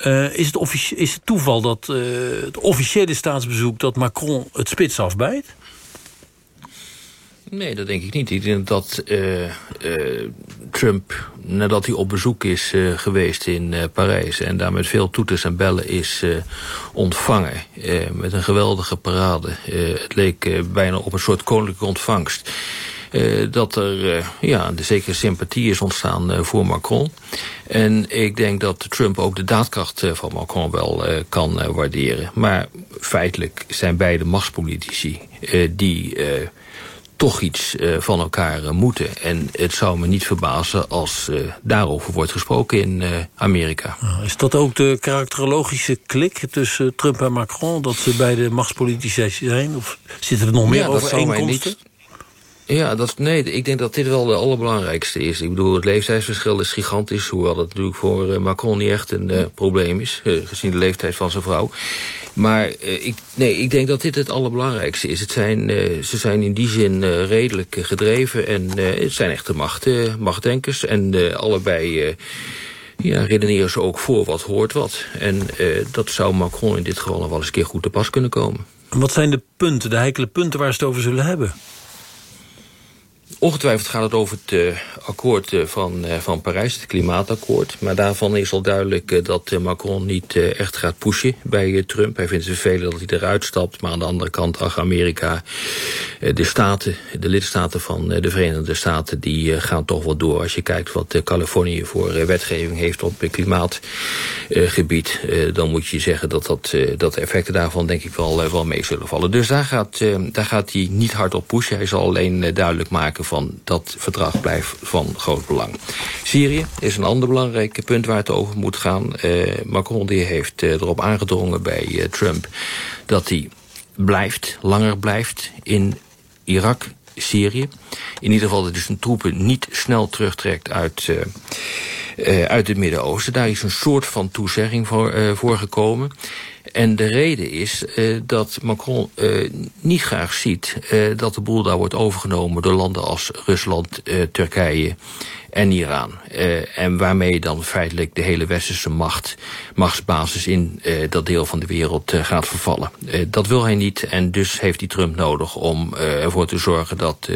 Uh, is, het is het toeval dat uh, het officiële staatsbezoek... dat Macron het spits afbijt? Nee, dat denk ik niet. Ik denk dat uh, uh, Trump, nadat hij op bezoek is uh, geweest in Parijs... en daar met veel toeters en bellen is ontvangen... met een geweldige parade. het leek bijna op een soort koninklijke ontvangst... Dat er uh, ja, de zekere sympathie is ontstaan voor Macron. En ik denk dat Trump ook de daadkracht van Macron wel kan waarderen. Maar feitelijk zijn beide machtspolitici die toch iets uh, van elkaar uh, moeten. En het zou me niet verbazen als uh, daarover wordt gesproken in Amerika. Is dat ook de karakterologische klik tussen Trump en Macron... dat ze beide machtspolitici zijn? Of zitten er nog meer ja, overeenkomsten? Ja, dat, nee, ik denk dat dit wel de allerbelangrijkste is. Ik bedoel, het leeftijdsverschil is gigantisch... hoewel dat natuurlijk voor Macron niet echt een probleem is... gezien de leeftijd van zijn vrouw. Maar ik, nee, ik denk dat dit het allerbelangrijkste is. Het zijn, ze zijn in die zin redelijk gedreven en het zijn echte macht, machtdenkers. En allebei ja, redeneren ze ook voor wat hoort wat. En dat zou Macron in dit geval nog wel eens een keer goed te pas kunnen komen. Wat zijn de punten, de heikele punten waar ze het over zullen hebben? Ongetwijfeld gaat het over het uh, akkoord uh, van, uh, van Parijs, het klimaatakkoord. Maar daarvan is al duidelijk dat Macron niet echt gaat pushen bij Trump. Hij vindt het vervelend dat hij eruit stapt. Maar aan de andere kant, ach, Amerika, de staten, de lidstaten van de Verenigde Staten... die gaan toch wel door. Als je kijkt wat Californië voor wetgeving heeft op klimaatgebied... dan moet je zeggen dat, dat, dat de effecten daarvan denk ik wel, wel mee zullen vallen. Dus daar gaat, daar gaat hij niet hard op pushen. Hij zal alleen duidelijk maken van dat verdrag blijft van groot belang. Syrië is een ander belangrijk punt waar het over moet gaan. Uh, Macron die heeft uh, erop aangedrongen bij uh, Trump dat hij blijft, langer blijft in Irak, Syrië. In ieder geval dat hij zijn troepen niet snel terugtrekt uit, uit het Midden-Oosten. Daar is een soort van toezegging voor, voor gekomen. En de reden is uh, dat Macron uh, niet graag ziet uh, dat de boel daar wordt overgenomen door landen als Rusland, Turkije en Iran. en waarmee dan feitelijk de hele westerse macht, machtsbasis in dat deel van de wereld gaat vervallen. dat wil hij niet en dus heeft hij Trump nodig om ervoor te zorgen dat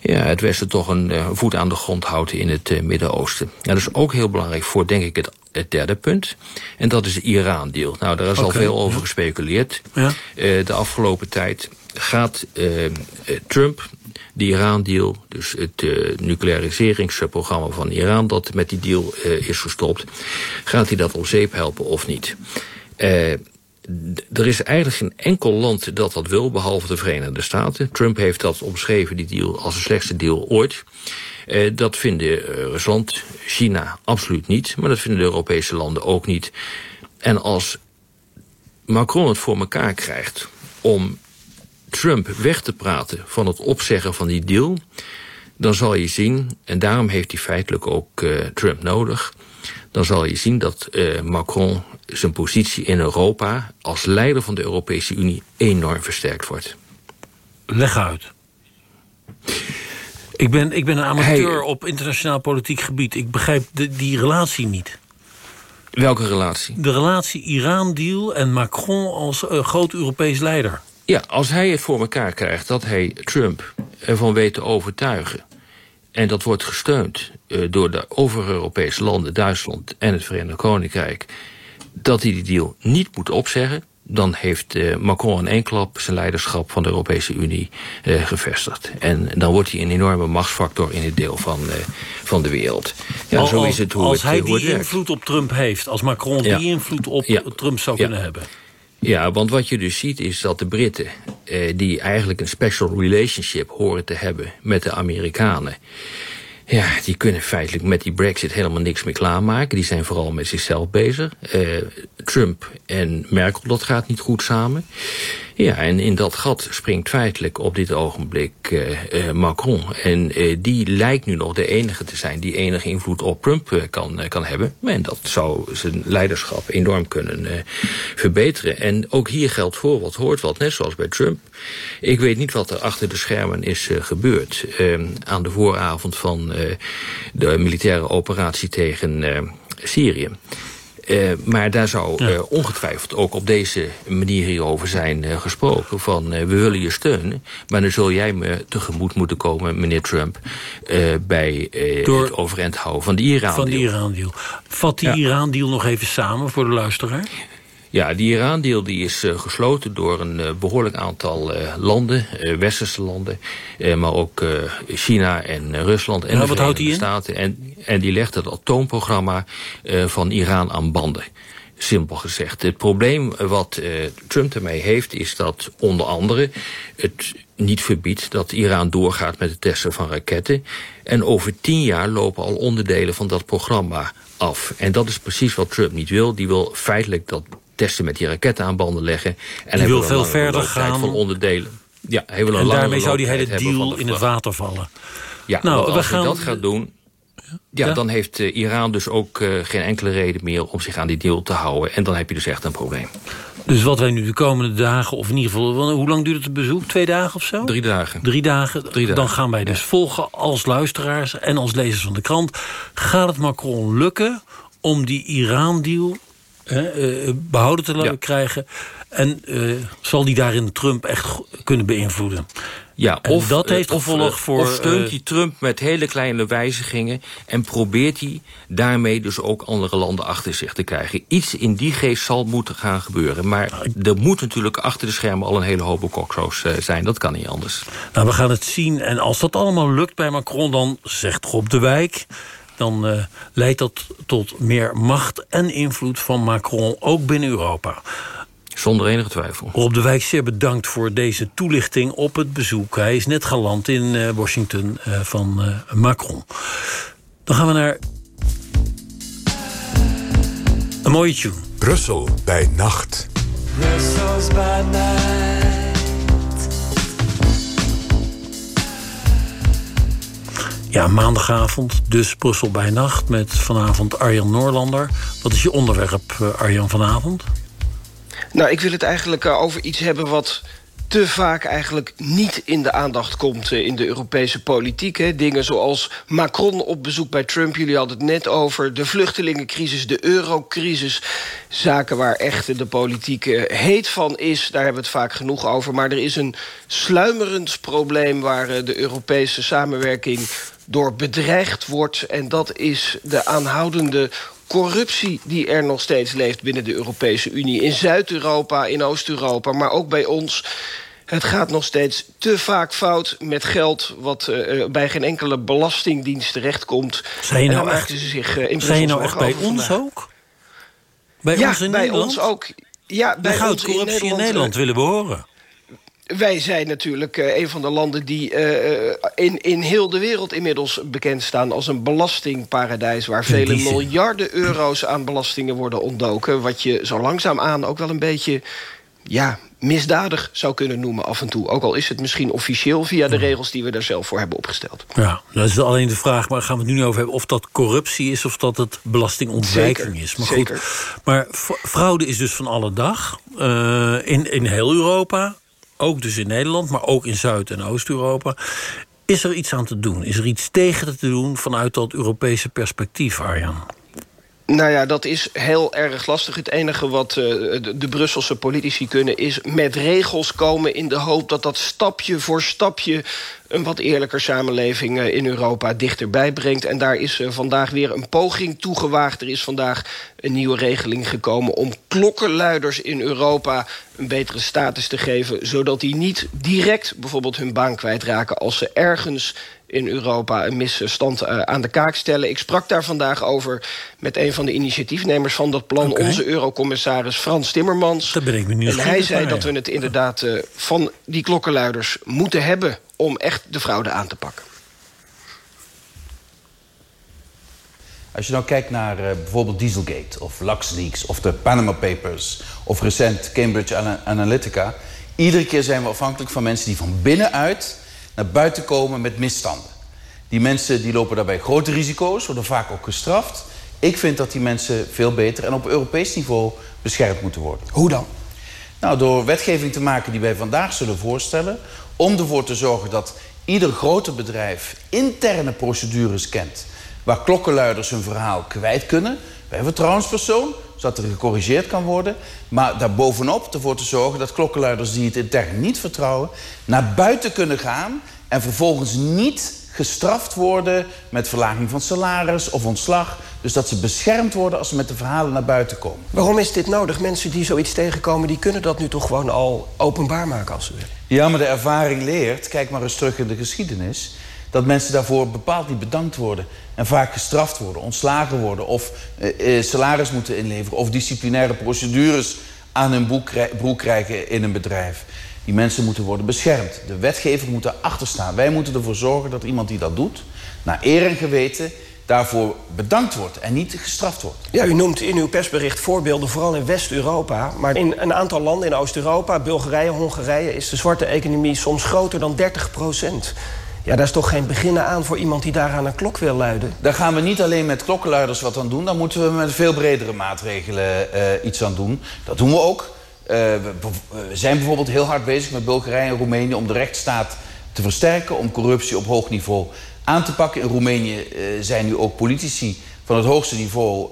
ja, het Westen toch een voet aan de grond houdt in het Midden-Oosten. dat is ook heel belangrijk voor, denk ik, het het derde punt. En dat is de Iran-deal. Nou, daar is okay. al veel over gespeculeerd. Ja. Uh, de afgelopen tijd gaat uh, Trump de Iran-deal, dus het uh, nucleariseringsprogramma van Iran... dat met die deal is gestopt, gaat hij dat om zeep helpen of niet? er is eigenlijk geen enkel land dat dat wil, behalve de Verenigde Staten. Trump heeft dat omschreven, die deal, als de slechtste deal ooit. Dat vinden Rusland, China absoluut niet. Maar dat vinden de Europese landen ook niet. En als Macron het voor elkaar krijgt om Trump weg te praten van het opzeggen van die deal... dan zal je zien, en daarom heeft hij feitelijk ook uh, Trump nodig... dan zal je zien dat Macron zijn positie in Europa... als leider van de Europese Unie enorm versterkt wordt. Leg uit. Ik ben, ik ben een amateur op internationaal politiek gebied. Ik begrijp de, die relatie niet. Welke relatie? De relatie Iran-deal en Macron als uh, groot Europees leider. Ja, als hij het voor elkaar krijgt dat hij Trump ervan weet te overtuigen... en dat wordt gesteund uh, door de overige Europese landen... Duitsland en het Verenigd Koninkrijk... dat hij die deal niet moet opzeggen dan heeft uh, Macron in één klap zijn leiderschap van de Europese Unie uh, gevestigd. En dan wordt hij een enorme machtsfactor in het deel van, van de wereld. Ja, als, zo is het hoe als het, hij die invloed op Trump heeft, als Macron Ja. die invloed op Ja. Trump zou Ja. kunnen hebben. Ja, want wat je dus ziet is dat de Britten... Eh, die eigenlijk een special relationship horen te hebben met de Amerikanen... Ja, die kunnen feitelijk met die brexit helemaal niks meer klaarmaken. Die zijn vooral met zichzelf bezig. Eh, Trump en Merkel, dat gaat niet goed samen. Ja, en in dat gat springt feitelijk op dit ogenblik eh, Macron. En eh, die lijkt nu nog de enige te zijn die enige invloed op Trump kan, kan hebben. En dat zou zijn leiderschap enorm kunnen verbeteren. En ook hier geldt voor wat hoort wat, net zoals bij Trump. Ik weet niet wat er achter de schermen is gebeurd. Eh, aan de vooravond van de militaire operatie tegen Syrië. Uh, maar daar zou uh, ongetwijfeld ook op deze manier hierover zijn uh, gesproken. Van we willen je steunen, maar dan zul jij me tegemoet moeten komen, meneer Trump... bij Door- het overeind houden van die Iran-deal. Van die Iran-deal. Vat die Ja. Iran-deal nog even samen voor de luisteraar. Ja, die Iran-deal die is uh, gesloten door een uh, behoorlijk aantal uh, landen, westerse landen, maar ook China en Rusland en ja, de wat houdt die in? Staten. En, en die legt het atoomprogramma van Iran aan banden. Simpel gezegd. Het probleem wat Trump ermee heeft is dat onder andere het niet verbiedt dat Iran doorgaat met het testen van raketten. En over tien jaar lopen al onderdelen van dat programma af. En dat is precies wat Trump niet wil. Die wil feitelijk dat testen met die raketten aan banden leggen. En hij wil veel verder gaan. van onderdelen. Ja, hij wil en daarmee zou die hele deal in het water vallen. Ja, nou, als we gaan... dat gaat doen... Ja, ja, dan heeft uh, Iran dus ook uh, geen enkele reden meer om zich aan die deal te houden. En dan heb je dus echt een probleem. Dus wat wij nu de komende dagen, of in ieder geval... hoe lang duurt het bezoek? Twee dagen of zo? Drie dagen. Drie dagen. Drie dagen. Dan gaan wij dus volgen als luisteraars en als lezers van de krant. Gaat het Macron lukken om die Iran-deal uh, behouden te ja. krijgen... en uh, zal die daarin Trump echt kunnen beïnvloeden? Ja, en of, dat heeft of, gevolg voor... Of steunt hij Trump met hele kleine wijzigingen... en probeert hij daarmee dus ook andere landen achter zich te krijgen. Iets in die geest zal moeten gaan gebeuren. Maar er moet natuurlijk achter de schermen al een hele hoop kokroos zijn. Dat kan niet anders. Nou, we gaan het zien. En als dat allemaal lukt bij Macron, dan zegt Rob de Wijk dan uh, leidt dat tot meer macht en invloed van Macron, ook binnen Europa. Zonder enige twijfel. Rob de Wijk, zeer bedankt voor deze toelichting op het bezoek. Hij is net geland in uh, Washington uh, van Macron. Dan gaan we naar een mooie tune. Brussel bij nacht. Brussels by night. Maandagavond, dus Brussel bij nacht... met vanavond Arjan Noorlander. Wat is je onderwerp, Arjan, vanavond? Nou, ik wil het eigenlijk over iets hebben wat te vaak eigenlijk niet in de aandacht komt in de Europese politiek. Hè. Dingen zoals Macron op bezoek bij Trump. Jullie hadden het net over de vluchtelingencrisis, de eurocrisis. Zaken waar echt de politiek heet van is. Daar hebben we het vaak genoeg over. Maar er is een sluimerend probleem waar de Europese samenwerking door bedreigd wordt. En dat is de aanhoudende corruptie die er nog steeds leeft binnen de Europese Unie. In Zuid-Europa, in Oost-Europa, maar ook bij ons. Het gaat nog steeds te vaak fout met geld... wat uh, bij geen enkele belastingdienst terechtkomt. Zijn je nou echt, ze zich, uh, in zijn je nou echt bij ons vandaag. ook? Bij ja, ons in bij Nederland? ons ook. Ja, bij in Nederland, Nederland willen behoren. Wij zijn natuurlijk uh, een van de landen die uh, in, in heel de wereld inmiddels bekend staan als een belastingparadijs waar vele miljarden euro's aan belastingen worden ontdoken. Wat je zo langzaamaan ook wel een beetje ja, misdadig zou kunnen noemen af en toe. Ook al is het misschien officieel via de regels die we daar zelf voor hebben opgesteld. Ja, dat is alleen de vraag, maar gaan we het nu niet over hebben... of dat corruptie is of dat het belastingontwijking Zeker, is. Maar zeker. goed, maar fraude is dus van alle dag. Uh, in, in heel Europa, ook dus in Nederland, maar ook in Zuid- en Oost-Europa. Is er iets aan te doen? Is er iets tegen te doen vanuit dat Europese perspectief, Arjan? Nou ja, dat is heel erg lastig. Het enige wat uh, de, Brusselse politici kunnen... is met regels komen in de hoop dat dat stapje voor stapje... een wat eerlijker samenleving uh, in Europa dichterbij brengt. En daar is uh, vandaag weer een poging toegewaagd. Er is vandaag een nieuwe regeling gekomen... om klokkenluiders in Europa een betere status te geven... zodat die niet direct bijvoorbeeld hun baan kwijtraken... als ze ergens in Europa een misstand uh, aan de kaak stellen. Ik sprak daar vandaag over met een van de initiatiefnemers van dat plan... Onze eurocommissaris Frans Timmermans. Daar ben ik benieuwd En hij zei dat we het inderdaad uh, van die klokkenluiders moeten hebben... om echt de fraude aan te pakken. Als je nou kijkt naar uh, bijvoorbeeld Dieselgate of LuxLeaks of de Panama Papers of recent Cambridge Ana- Analytica, iedere keer zijn we afhankelijk van mensen die van binnenuit naar buiten komen met misstanden. Die mensen die lopen daarbij grote risico's, worden vaak ook gestraft. Ik vind dat die mensen veel beter en op Europees niveau beschermd moeten worden. Hoe dan? Nou, door wetgeving te maken die wij vandaag zullen voorstellen... om ervoor te zorgen dat ieder grote bedrijf interne procedures kent... waar klokkenluiders hun verhaal kwijt kunnen... bij een vertrouwenspersoon, zodat er gecorrigeerd kan worden... maar daarbovenop ervoor te zorgen dat klokkenluiders die het intern niet vertrouwen... naar buiten kunnen gaan en vervolgens niet gestraft worden met verlaging van salaris of ontslag. Dus dat ze beschermd worden als ze met de verhalen naar buiten komen. Waarom is dit nodig? Mensen die zoiets tegenkomen... die kunnen dat nu toch gewoon al openbaar maken als ze willen? Ja, maar de ervaring leert, kijk maar eens terug in de geschiedenis... dat mensen daarvoor bepaald niet bedankt worden. En vaak gestraft worden, ontslagen worden... of eh, eh, salaris moeten inleveren... of disciplinaire procedures aan hun broek krijgen in een bedrijf. Die mensen moeten worden beschermd. De wetgever moet erachter staan. Wij moeten ervoor zorgen dat iemand die dat doet... naar eer en geweten daarvoor bedankt wordt en niet gestraft wordt. Ja, u noemt in uw persbericht voorbeelden vooral in West-Europa. Maar in een aantal landen in Oost-Europa, Bulgarije, Hongarije... is de zwarte economie soms groter dan 30 procent. Ja, daar is toch geen beginnen aan voor iemand die daaraan een klok wil luiden? Daar gaan we niet alleen met klokkenluiders wat aan doen. Dan moeten we met veel bredere maatregelen uh, iets aan doen. Dat doen we ook. Uh, we, zijn bijvoorbeeld heel hard bezig met Bulgarije en Roemenië... om de rechtsstaat te versterken, om corruptie op hoog niveau aan te pakken. In Roemenië uh, zijn nu ook politici van het hoogste niveau...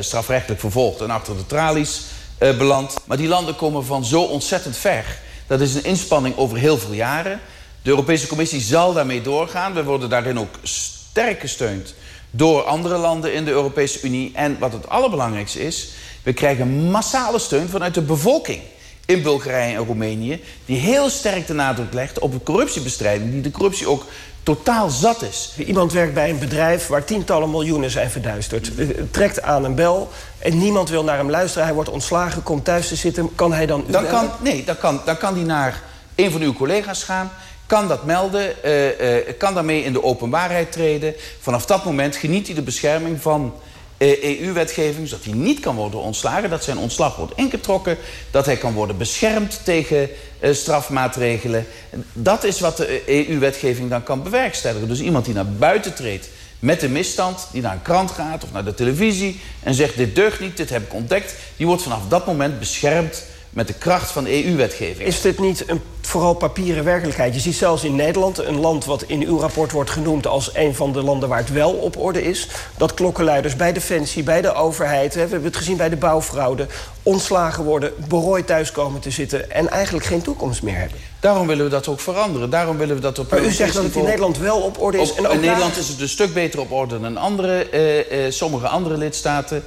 strafrechtelijk vervolgd en achter de tralies beland. Maar die landen komen van zo ontzettend ver. Dat is een inspanning over heel veel jaren... De Europese Commissie zal daarmee doorgaan. We worden daarin ook sterk gesteund door andere landen in de Europese Unie. En wat het allerbelangrijkste is, we krijgen massale steun vanuit de bevolking in Bulgarije en Roemenië... die heel sterk de nadruk legt op de corruptiebestrijding... die de corruptie ook totaal zat is. Iemand werkt bij een bedrijf waar tientallen miljoenen zijn verduisterd. Eh, trekt aan een bel en niemand wil naar hem luisteren. Hij wordt ontslagen, komt thuis te zitten. Kan hij dan... dan kan, nee, dan kan, dan kan hij naar een van uw collega's gaan kan dat melden, uh, uh, kan daarmee in de openbaarheid treden. Vanaf dat moment geniet hij de bescherming van EU-wetgeving... E zodat hij niet kan worden ontslagen, dat zijn ontslag wordt ingetrokken... dat hij kan worden beschermd tegen strafmaatregelen. Dat is wat de EU-wetgeving dan kan bewerkstelligen. Dus iemand die naar buiten treedt met de misstand, die naar een krant gaat of naar de televisie... en zegt, dit deugt niet, dit heb ik ontdekt... die wordt vanaf dat moment beschermd met de kracht van EU-wetgeving. Is dit niet een vooral papieren werkelijkheid? Je ziet zelfs in Nederland, een land wat in uw rapport wordt genoemd... als een van de landen waar het wel op orde is... dat klokkenluiders bij Defensie, bij de overheid... we hebben het gezien bij de bouwfraude... ontslagen worden, berooid thuis komen te zitten... en eigenlijk geen toekomst meer hebben. Daarom willen we dat ook veranderen. Daarom willen we dat op maar u zegt dat het in Nederland wel op orde is. en ook in Nederland is het een stuk beter op orde dan andere, eh, eh, sommige andere lidstaten.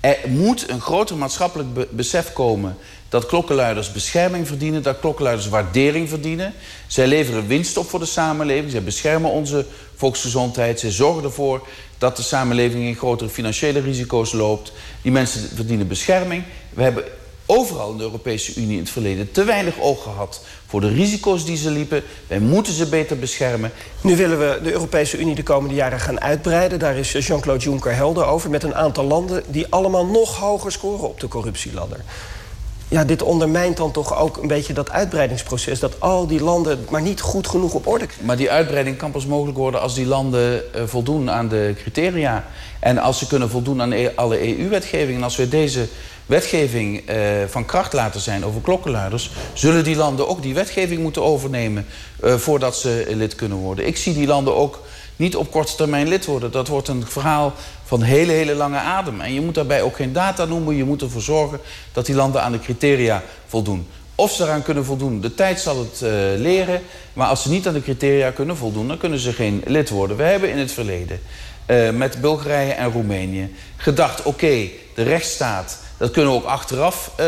Er moet een groter maatschappelijk besef komen dat klokkenluiders bescherming verdienen, dat klokkenluiders waardering verdienen. Zij leveren winst op voor de samenleving, zij beschermen onze volksgezondheid, zij zorgen ervoor dat de samenleving in grotere financiële risico's loopt. Die mensen verdienen bescherming. We hebben overal in de Europese Unie in het verleden te weinig oog gehad voor de risico's die ze liepen. Wij moeten ze beter beschermen. Nu willen we de Europese Unie de komende jaren gaan uitbreiden. Daar is Jean-Claude Juncker helder over. Met een aantal landen die allemaal nog hoger scoren op de corruptieladder ja, dit ondermijnt dan toch ook een beetje dat uitbreidingsproces... dat al die landen maar niet goed genoeg op orde Maar die uitbreiding kan pas mogelijk worden als die landen uh, voldoen aan de criteria. En als ze kunnen voldoen aan e alle EU-wetgeving. En als we deze wetgeving uh, van kracht laten zijn over klokkenluiders... zullen die landen ook die wetgeving moeten overnemen... Uh, voordat ze lid kunnen worden. Ik zie die landen ook niet op korte termijn lid worden. Dat wordt een verhaal van hele, hele lange adem. En je moet daarbij ook geen data noemen. Je moet ervoor zorgen dat die landen aan de criteria voldoen. Of ze eraan kunnen voldoen, de tijd zal het uh, leren. Maar als ze niet aan de criteria kunnen voldoen, dan kunnen ze geen lid worden. We hebben in het verleden uh, met Bulgarije en Roemenië gedacht... oké, de rechtsstaat, dat kunnen we ook achteraf uh,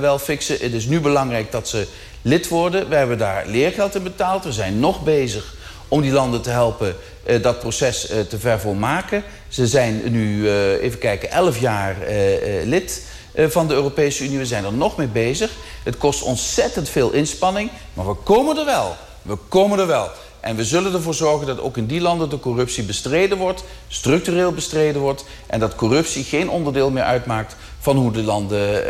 wel fixen. Het is nu belangrijk dat ze lid worden. We hebben daar leergeld in betaald. We zijn nog bezig om die landen te helpen uh, dat proces uh, te ver volmaken. Ze zijn nu, uh, even kijken, 11 jaar lid van de Europese Unie. We zijn er nog mee bezig. Het kost ontzettend veel inspanning, maar we komen er wel. We komen er wel. En we zullen ervoor zorgen dat ook in die landen de corruptie bestreden wordt, structureel bestreden wordt, en dat corruptie geen onderdeel meer uitmaakt van hoe de landen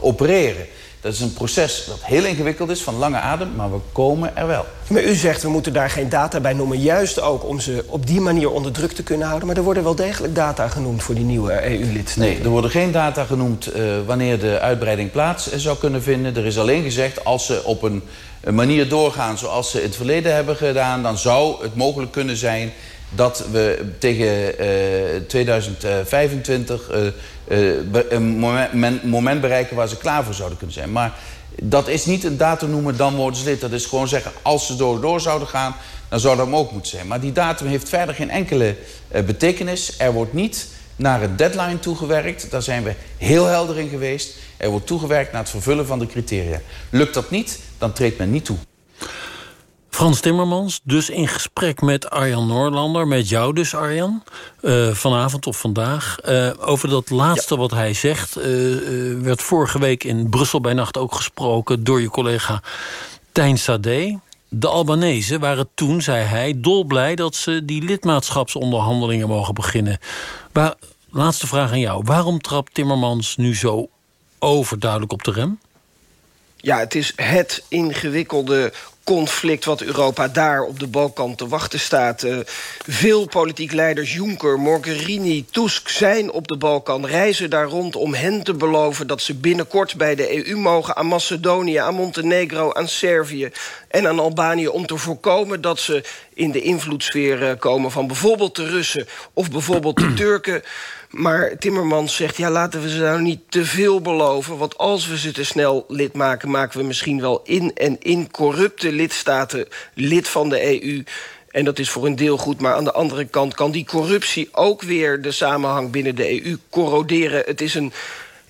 opereren. Dat is een proces dat heel ingewikkeld is, van lange adem, maar we komen er wel. Maar u zegt, we moeten daar geen data bij noemen... juist ook om ze op die manier onder druk te kunnen houden. Maar er worden wel degelijk data genoemd voor die nieuwe EU-lidstaten. Nee, er worden geen data genoemd uh, wanneer de uitbreiding plaats zou kunnen vinden. Er is alleen gezegd, als ze op een manier doorgaan zoals ze in het verleden hebben gedaan... dan zou het mogelijk kunnen zijn dat we tegen uh, 2025 uh, uh, een moment, moment, bereiken waar ze klaar voor zouden kunnen zijn. Maar Dat is niet een datum noemen, dan worden ze lid. Dat is gewoon zeggen, als ze door, door zouden gaan... dan zou dat ook moeten zijn. Maar die datum heeft verder geen enkele betekenis. Er wordt niet naar een deadline toegewerkt. Daar zijn we heel helder in geweest. Er wordt toegewerkt naar het vervullen van de criteria. Lukt dat niet, dan treedt men niet toe. Frans Timmermans, dus in gesprek met Arjan Noorlander, met jou dus Arjan, uh, vanavond of vandaag. Uh, over dat laatste ja. wat hij zegt, uh, werd vorige week in Brussel bij nacht ook gesproken door je collega Tijn Sade. De Albanese waren toen, zei hij, dolblij dat ze die lidmaatschapsonderhandelingen mogen beginnen. Maar, laatste vraag aan jou. Waarom trapt Timmermans nu zo overduidelijk op de rem? Ja, het is het ingewikkelde conflict wat Europa daar op de Balkan te wachten staat. Uh, veel politiek leiders, Juncker, Mogherini, Tusk... zijn op de Balkan, reizen daar rond om hen te beloven... dat ze binnenkort bij de EU mogen aan Macedonië, aan Montenegro... aan Servië en aan Albanië om te voorkomen dat ze in de invloedssfeer komen... van bijvoorbeeld de Russen of bijvoorbeeld de Turken... Maar Timmermans zegt, ja, laten we ze nou niet te veel beloven... want als we ze te snel lid maken... maken we misschien wel in en in corrupte lidstaten lid van de EU... En dat is voor een deel goed, maar aan de andere kant... kan die corruptie ook weer de samenhang binnen de EU corroderen. Het is een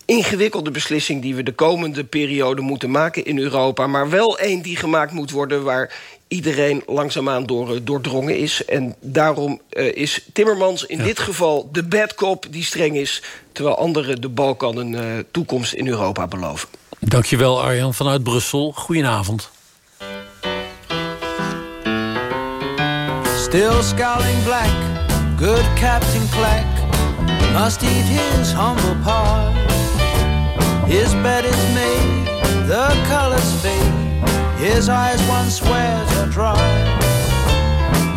ingewikkelde beslissing die we de komende periode moeten maken in Europa... maar wel één die gemaakt moet worden waar iedereen langzaamaan door, doordrongen is. En daarom uh, is Timmermans in ja. dit geval de bad cop die streng is... terwijl anderen de Balkan een uh, toekomst in Europa beloven. Dankjewel Arjan vanuit Brussel. Goedenavond. Still scowling black, good Captain Clack Must eat his humble pie His bed is made, the colors fade His eyes once wet are dry.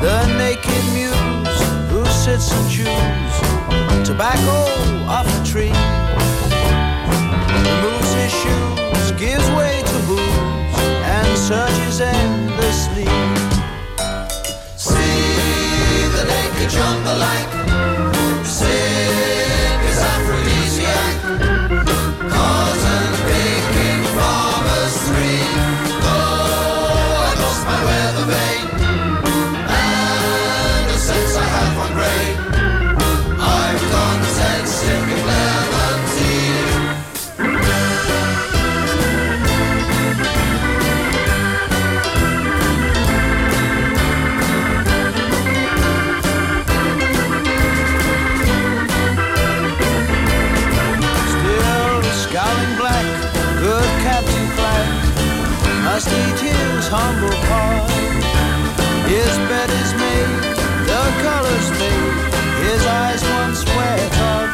The naked muse who sits and chews tobacco off a tree. Removes his shoes, gives way to booze, and searches endlessly. See the naked jungle like eat his humble pie. His bed is made, the colors fade, his eyes once wet hot.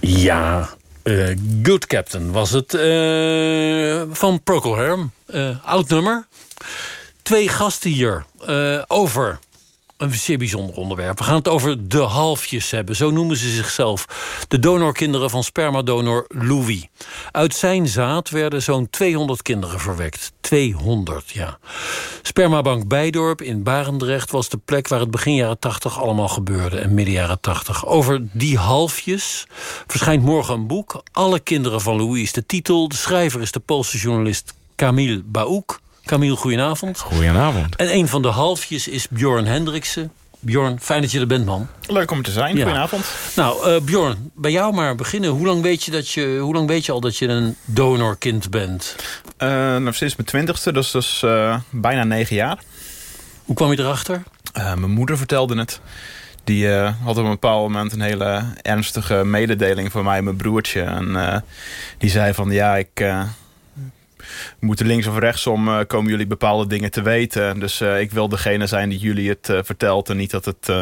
Ja, uh, Good Captain was het uh, van Procol Harum. Uh, oud nummer. Twee gasten hier over een zeer bijzonder onderwerp. We gaan het over de halfjes hebben, zo noemen ze zichzelf. De donorkinderen van spermadonor Louis. Uit zijn zaad werden zo'n 200 kinderen verwekt. 200, ja. Spermabank Bijdorp in Barendrecht was de plek... waar het begin jaren 80 allemaal gebeurde en midden jaren 80. Over die halfjes verschijnt morgen een boek. Alle kinderen van Louis is de titel. De schrijver is de Poolse journalist Camille Baouk. Camille, goedenavond. Goedenavond. En een van de halfjes is Bjorn Hendriksen. Bjorn, fijn dat je er bent, man. Leuk om te zijn. Ja. Goedenavond. Nou, uh, Bjorn, bij jou maar beginnen. Hoe lang weet je, dat je, hoe lang weet je al dat je een donorkind bent? Uh, nou, sinds mijn twintigste, dus, dus uh, bijna negen jaar. Hoe kwam je erachter? mijn moeder vertelde het. Die had op een bepaald moment een hele ernstige mededeling voor mij en mijn broertje. En die zei van, ja, ik moeten links of rechtsom uh, komen jullie bepaalde dingen te weten. Dus uh, ik wil degene zijn die jullie het uh, vertelt. En niet dat het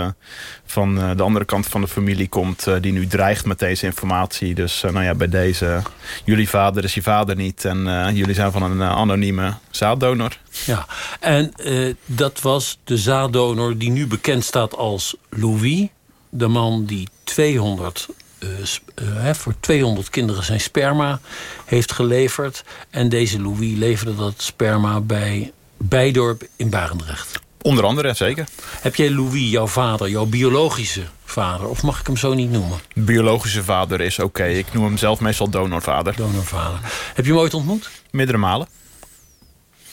van de andere kant van de familie komt die nu dreigt met deze informatie. Dus nou ja, bij deze, jullie vader is je vader niet. En jullie zijn van een anonieme zaaddonor. Ja, en dat was de zaaddonor die nu bekend staat als Louis. De man die 200 uh, voor 200 kinderen zijn sperma heeft geleverd. En deze Louis leverde dat sperma bij Bijdorp in Barendrecht. Onder andere, zeker. Heb jij Louis, jouw vader, jouw biologische vader... of mag ik hem zo niet noemen? Biologische vader is oké. Ik noem hem zelf meestal donorvader. Donorvader. Heb je hem ooit ontmoet? Meerdere malen.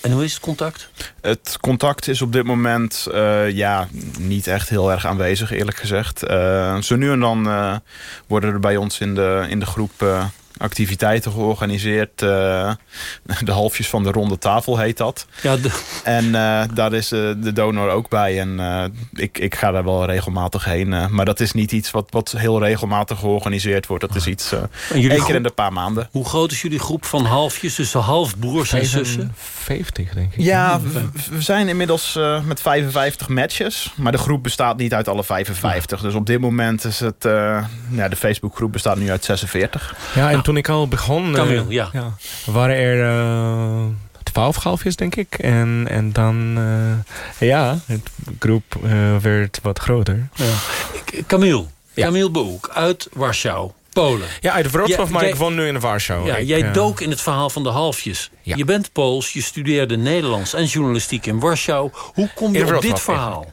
En hoe is het contact? Het contact is op dit moment uh, ja, niet echt heel erg aanwezig, eerlijk gezegd. Uh, zo nu en dan uh, worden er bij ons in de, in de groep activiteiten georganiseerd. Uh, de halfjes van de ronde tafel heet dat. Ja, En uh, daar is uh, de donor ook bij. En ik, ik ga daar wel regelmatig heen. maar dat is niet iets wat, wat heel regelmatig georganiseerd wordt. Dat is iets één keer in de paar maanden. Hoe groot is jullie groep van halfjes? Dus de halfbroers en zussen? 50 denk ik. Ja, we, we zijn inmiddels met 55 matches. Maar de groep bestaat niet uit alle 55. Dus op dit moment is het... ja, de Facebookgroep bestaat nu uit 46. Ja, en toen ik al begon... Camille, uh, ja. ja. Waren er uh, twaalf galfjes, denk ik. En, en dan... Uh, ja, het groep werd wat groter. Ja. Camille. Ja. Camille Boek uit Warschau. Polen. Ja, uit Wrocław, maar jij, ik woon nu in Warschau. Ja, ik, jij dook in het verhaal van de halfjes. Ja. Je bent Pools, je studeerde Nederlands en journalistiek in Warschau. Hoe kom je in op dit verhaal?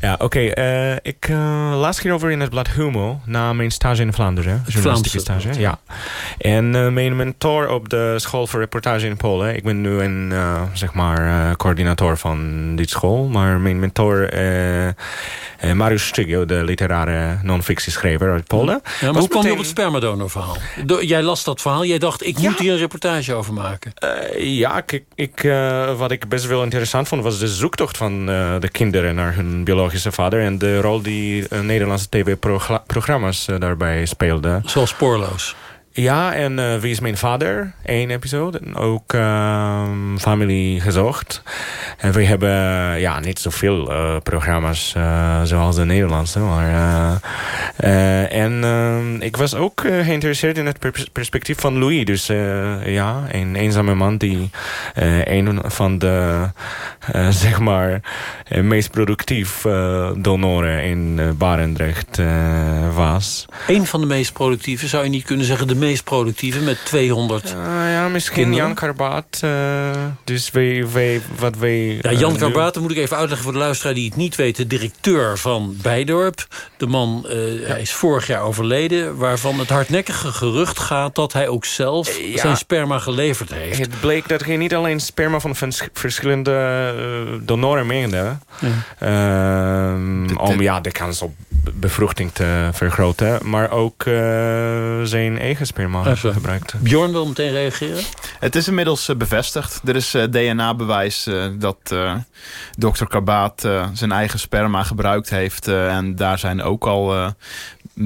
Ja, oké. Okay, uh, ik uh, las hierover in het blad Humo na mijn stage in Vlaanderen. Journalistieke stage, ja. En uh, mijn mentor op de school voor reportage in Polen. Ik ben nu een, zeg maar, coördinator van die school. Maar mijn mentor, Mariusz Stygio, de literaire non-fictieschrijver uit Polen. Ja, maar hoe kwam je op het spermadonorverhaal? Jij las dat verhaal, jij dacht, ik ja. moet hier een reportage over maken. ja, ik, ik wat ik best wel interessant vond, was de zoektocht van de kinderen naar hun biologische vader... en de rol die uh, Nederlandse tv-programma's uh, daarbij speelden. Zoals Spoorloos. Ja, en uh, Wie is mijn vader? Eén episode. En ook uh, Familie gezocht. En we hebben ja, niet zoveel uh, programma's uh, zoals de Nederlandse. Maar, en ik was ook geïnteresseerd in het perspectief van Louis. Dus ja, een eenzame man die een van de zeg maar meest productief donoren in Barendrecht was. Een van de meest productieve zou je niet kunnen zeggen de meest productieve met 200 uh, Ja, misschien kinderen. Jan Karbaat. Uh, dus wij, wij, wat wij... Ja, Jan uh, Karbaat, moet ik even uitleggen voor de luisteraar die het niet weet. De directeur van Bijdorp. De man ja. hij is vorig jaar overleden. Waarvan het hardnekkige gerucht gaat dat hij ook zelf ja. zijn sperma geleverd heeft. Het bleek dat hij niet alleen sperma van verschillende donoren meende. Ja. Um, om ja, de kans op bevruchting te vergroten. Maar ook zijn eigen sperma gebruikt. Bjorn wil meteen reageren? Het is inmiddels uh, bevestigd. Er is uh, DNA-bewijs uh, dat dokter Karbaat zijn eigen sperma gebruikt heeft. en daar zijn ook al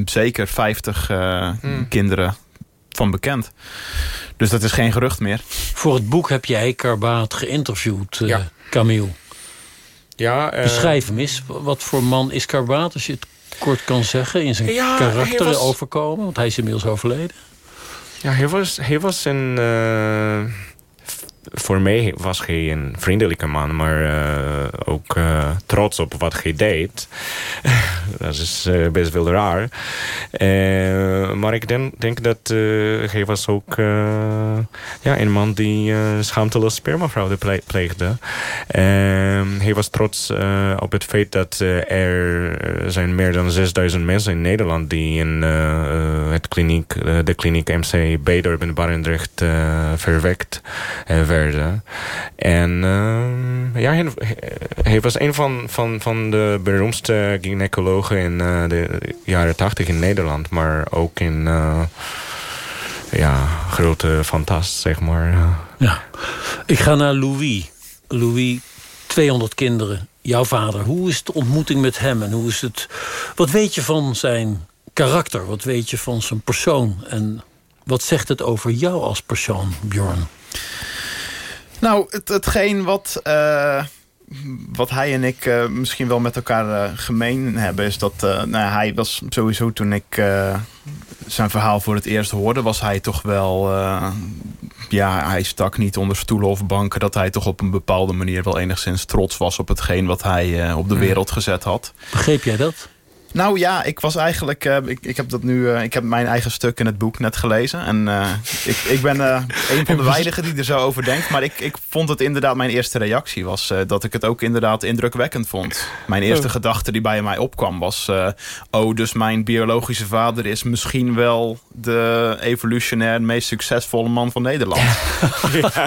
zeker 50 mm. kinderen van bekend. Dus dat is geen gerucht meer. Voor het boek heb jij Karbaat geïnterviewd, ja. Camille. Ja, Beschrijf hem eens. Wat voor man is Karbaat, als je het kort kan zeggen... in zijn ja, karakter was... overkomen? Want hij is inmiddels overleden. Ja, hij was, hij was een... Uh, voor mij was hij een vriendelijke man, maar uh, ook uh, trots op wat hij deed. dat is uh, best wel raar. maar ik denk, dat hij was ook ja, een man die schaamteloos spermafraude pleegde. hij was trots op het feit dat er zijn meer dan 6000 mensen in Nederland die in het kliniek, de kliniek MC Beedorp in Barendrecht verwekt werden. En uh, ja, hij, was een van, van, van de beroemdste gynaecologen in uh, de jaren tachtig in Nederland. Maar ook in uh, ja, grote fantast, zeg maar. Ja. Ik ga naar Louis. Louis, 200 kinderen. Jouw vader. Hoe is de ontmoeting met hem? En hoe is het... Wat weet je van zijn karakter? Wat weet je van zijn persoon? En wat zegt het over jou als persoon, Bjorn? Nou, het, hetgeen wat, uh, wat hij en ik uh, misschien wel met elkaar uh, gemeen hebben... is dat nou, hij was sowieso toen ik zijn verhaal voor het eerst hoorde... was hij toch wel... ja, hij stak niet onder stoelen of banken... dat hij toch op een bepaalde manier wel enigszins trots was... op hetgeen wat hij op de wereld gezet had. Begreep jij dat? Nou ja, ik was eigenlijk. eh, ik, ik heb dat nu. eh, ik heb mijn eigen stuk in het boek net gelezen. En eh, ik, ik ben eh, een van de weinigen die er zo over denkt. Maar ik, ik vond het inderdaad. Mijn eerste reactie was eh, dat ik het ook inderdaad indrukwekkend vond. Mijn eerste Oh. gedachte die bij mij opkwam was. eh, oh, dus mijn biologische vader is misschien wel de evolutionair meest succesvolle man van Nederland.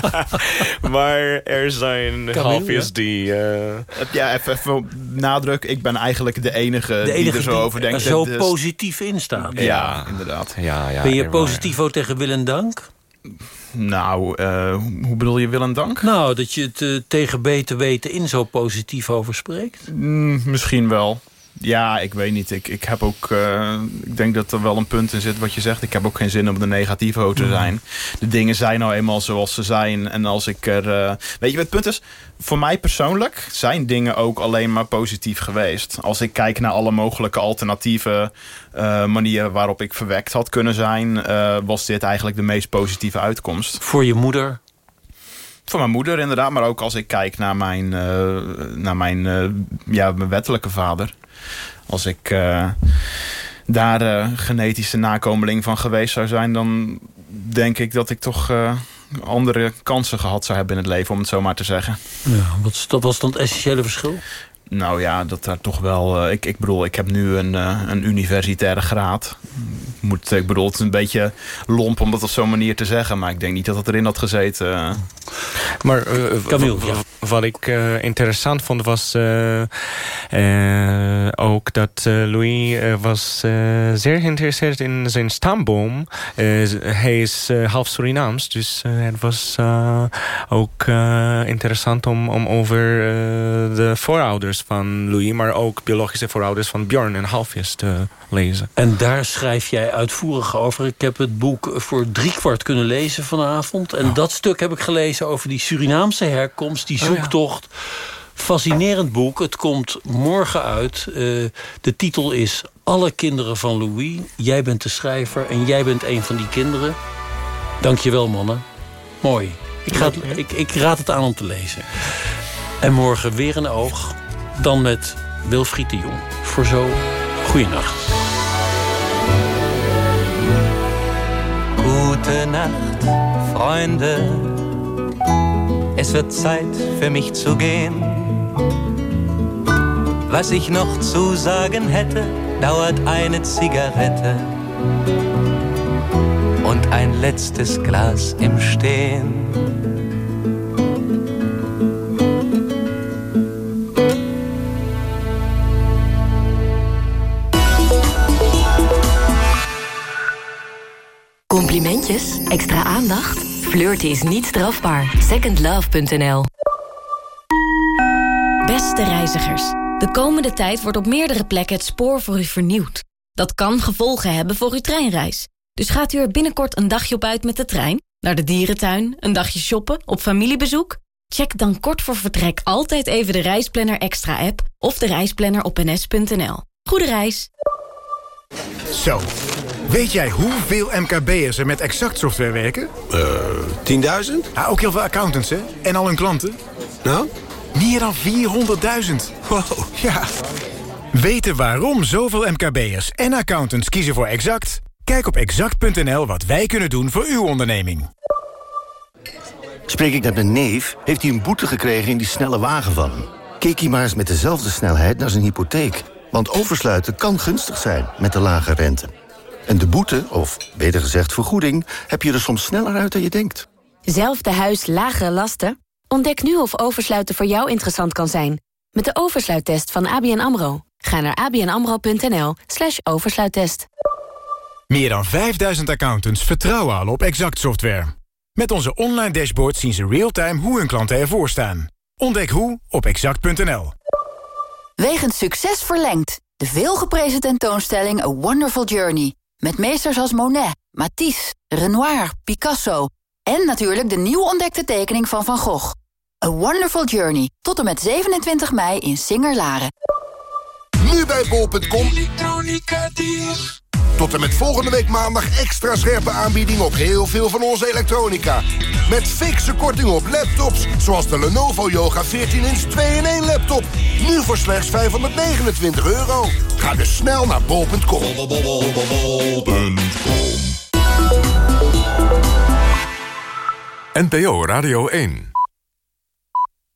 maar er zijn halfjes die... eh, Ja, even, even nadruk. Ik ben eigenlijk de enige, De die er zo die over denkt. zo Dus- positief in staat. Ja, inderdaad. Ja, ja, ben je waren- positivo tegen wil en dank? Nou, eh, hoe bedoel je wil en dank? Nou, dat je het eh, tegen beter weten in zo positief over spreekt. Mm, misschien wel. Ja, ik weet niet. Ik, ik heb ook. eh, ik denk dat er wel een punt in zit wat je zegt. Ik heb ook geen zin om de negativo te Mm. zijn. De dingen zijn nou eenmaal zoals ze zijn. En als ik er. eh, weet je wat het punt is? Voor mij persoonlijk zijn dingen ook alleen maar positief geweest. Als ik kijk naar alle mogelijke alternatieve eh, manieren waarop ik verwekt had kunnen zijn, was dit eigenlijk de meest positieve uitkomst. Voor je moeder? Voor mijn moeder inderdaad, maar ook als ik kijk naar mijn, naar mijn, ja, mijn wettelijke vader. Als ik eh, daar eh, genetische nakomeling van geweest zou zijn... dan denk ik dat ik toch eh, andere kansen gehad zou hebben in het leven... om het zo maar te zeggen. Ja, wat, dat was dan het essentiële verschil? Nou ja, dat daar toch wel... ik, ik bedoel, ik heb nu een, een universitaire graad. Moet, ik bedoel, het is een beetje lomp om dat op zo'n manier te zeggen... maar ik denk niet dat het erin had gezeten. Maar eh, Camille, ja. wat ik eh, interessant vond was eh, ook dat Louis was zeer geïnteresseerd in zijn stamboom. Hij is half Surinaams, dus het was ook interessant om, om over de voorouders van Louis, maar ook biologische voorouders van Bjorn en halfjes te lezen. En daar schrijf jij uitvoerig over. Ik heb het boek voor driekwart kunnen lezen vanavond. En dat stuk heb ik gelezen over die Surinaamse herkomst, die Oh, ja. zoektocht. Fascinerend boek. Het komt morgen uit. Eh, de titel is Alle kinderen van Louis. Jij bent de schrijver en jij bent een van die kinderen. Dank je wel, mannen. Mooi. Ik, ga het- ik, ik raad het aan om te lezen. En morgen weer een oog. Dan met Wilfried de Jong. Voor zo, goeienacht. Gute Nacht, Freunde. Es wird Zeit für mich zu gehen. Was ich noch zu sagen hätte, dauert eine Zigarette und ein letztes Glas im Stehen. Complimentjes? Extra aandacht? Flirten is niet strafbaar. Secondlove.nl Beste reizigers, de komende tijd wordt op meerdere plekken het spoor voor u vernieuwd. Dat kan gevolgen hebben voor uw treinreis. Dus gaat u er binnenkort een dagje op uit met de trein? Naar de dierentuin? Een dagje shoppen? Op familiebezoek? Check dan kort voor vertrek altijd even de Reisplanner Extra app of de reisplanner op ns.nl. Goede reis! Zo, weet jij hoeveel MKB'ers er met Exact software werken? Eh, 10.000? Ja, ook heel veel accountants, hè? En al hun klanten. Nou? Meer dan 400.000. Wow. Ja. Weten waarom zoveel MKB'ers en accountants kiezen voor Exact? Kijk op exact.nl wat wij kunnen doen voor uw onderneming. Spreek ik met mijn neef, heeft hij een boete gekregen in die snelle wagen van hem. Keek hij maar eens met dezelfde snelheid naar zijn hypotheek. Want oversluiten kan gunstig zijn met de lage rente. En de boete, of beter gezegd vergoeding, heb je er soms sneller uit dan je denkt. Zelfde huis, lagere lasten? Ontdek nu of oversluiten voor jou interessant kan zijn. Met de oversluittest van ABN AMRO. Ga naar abnamro.nl slash oversluittest. Meer dan 5000 accountants vertrouwen al op Exact software. Met onze online dashboard zien ze real-time hoe hun klanten ervoor staan. Ontdek hoe op exact.nl. Wegens succes verlengd. De veelgeprezen tentoonstelling A Wonderful Journey. Met meesters als Monet, Matisse, Renoir, Picasso... en natuurlijk de nieuw ontdekte tekening van Van Gogh. A Wonderful Journey. Tot en met 27 mei in Singer-Laren. Nu bij bol.com. Tot en met volgende week maandag extra scherpe aanbieding op heel veel van onze elektronica. Met fikse korting op laptops, zoals de Lenovo Yoga 14-inch 2-in-1 laptop. Nu voor slechts 529 euro. Ga dus snel naar bol.com. NPO Radio 1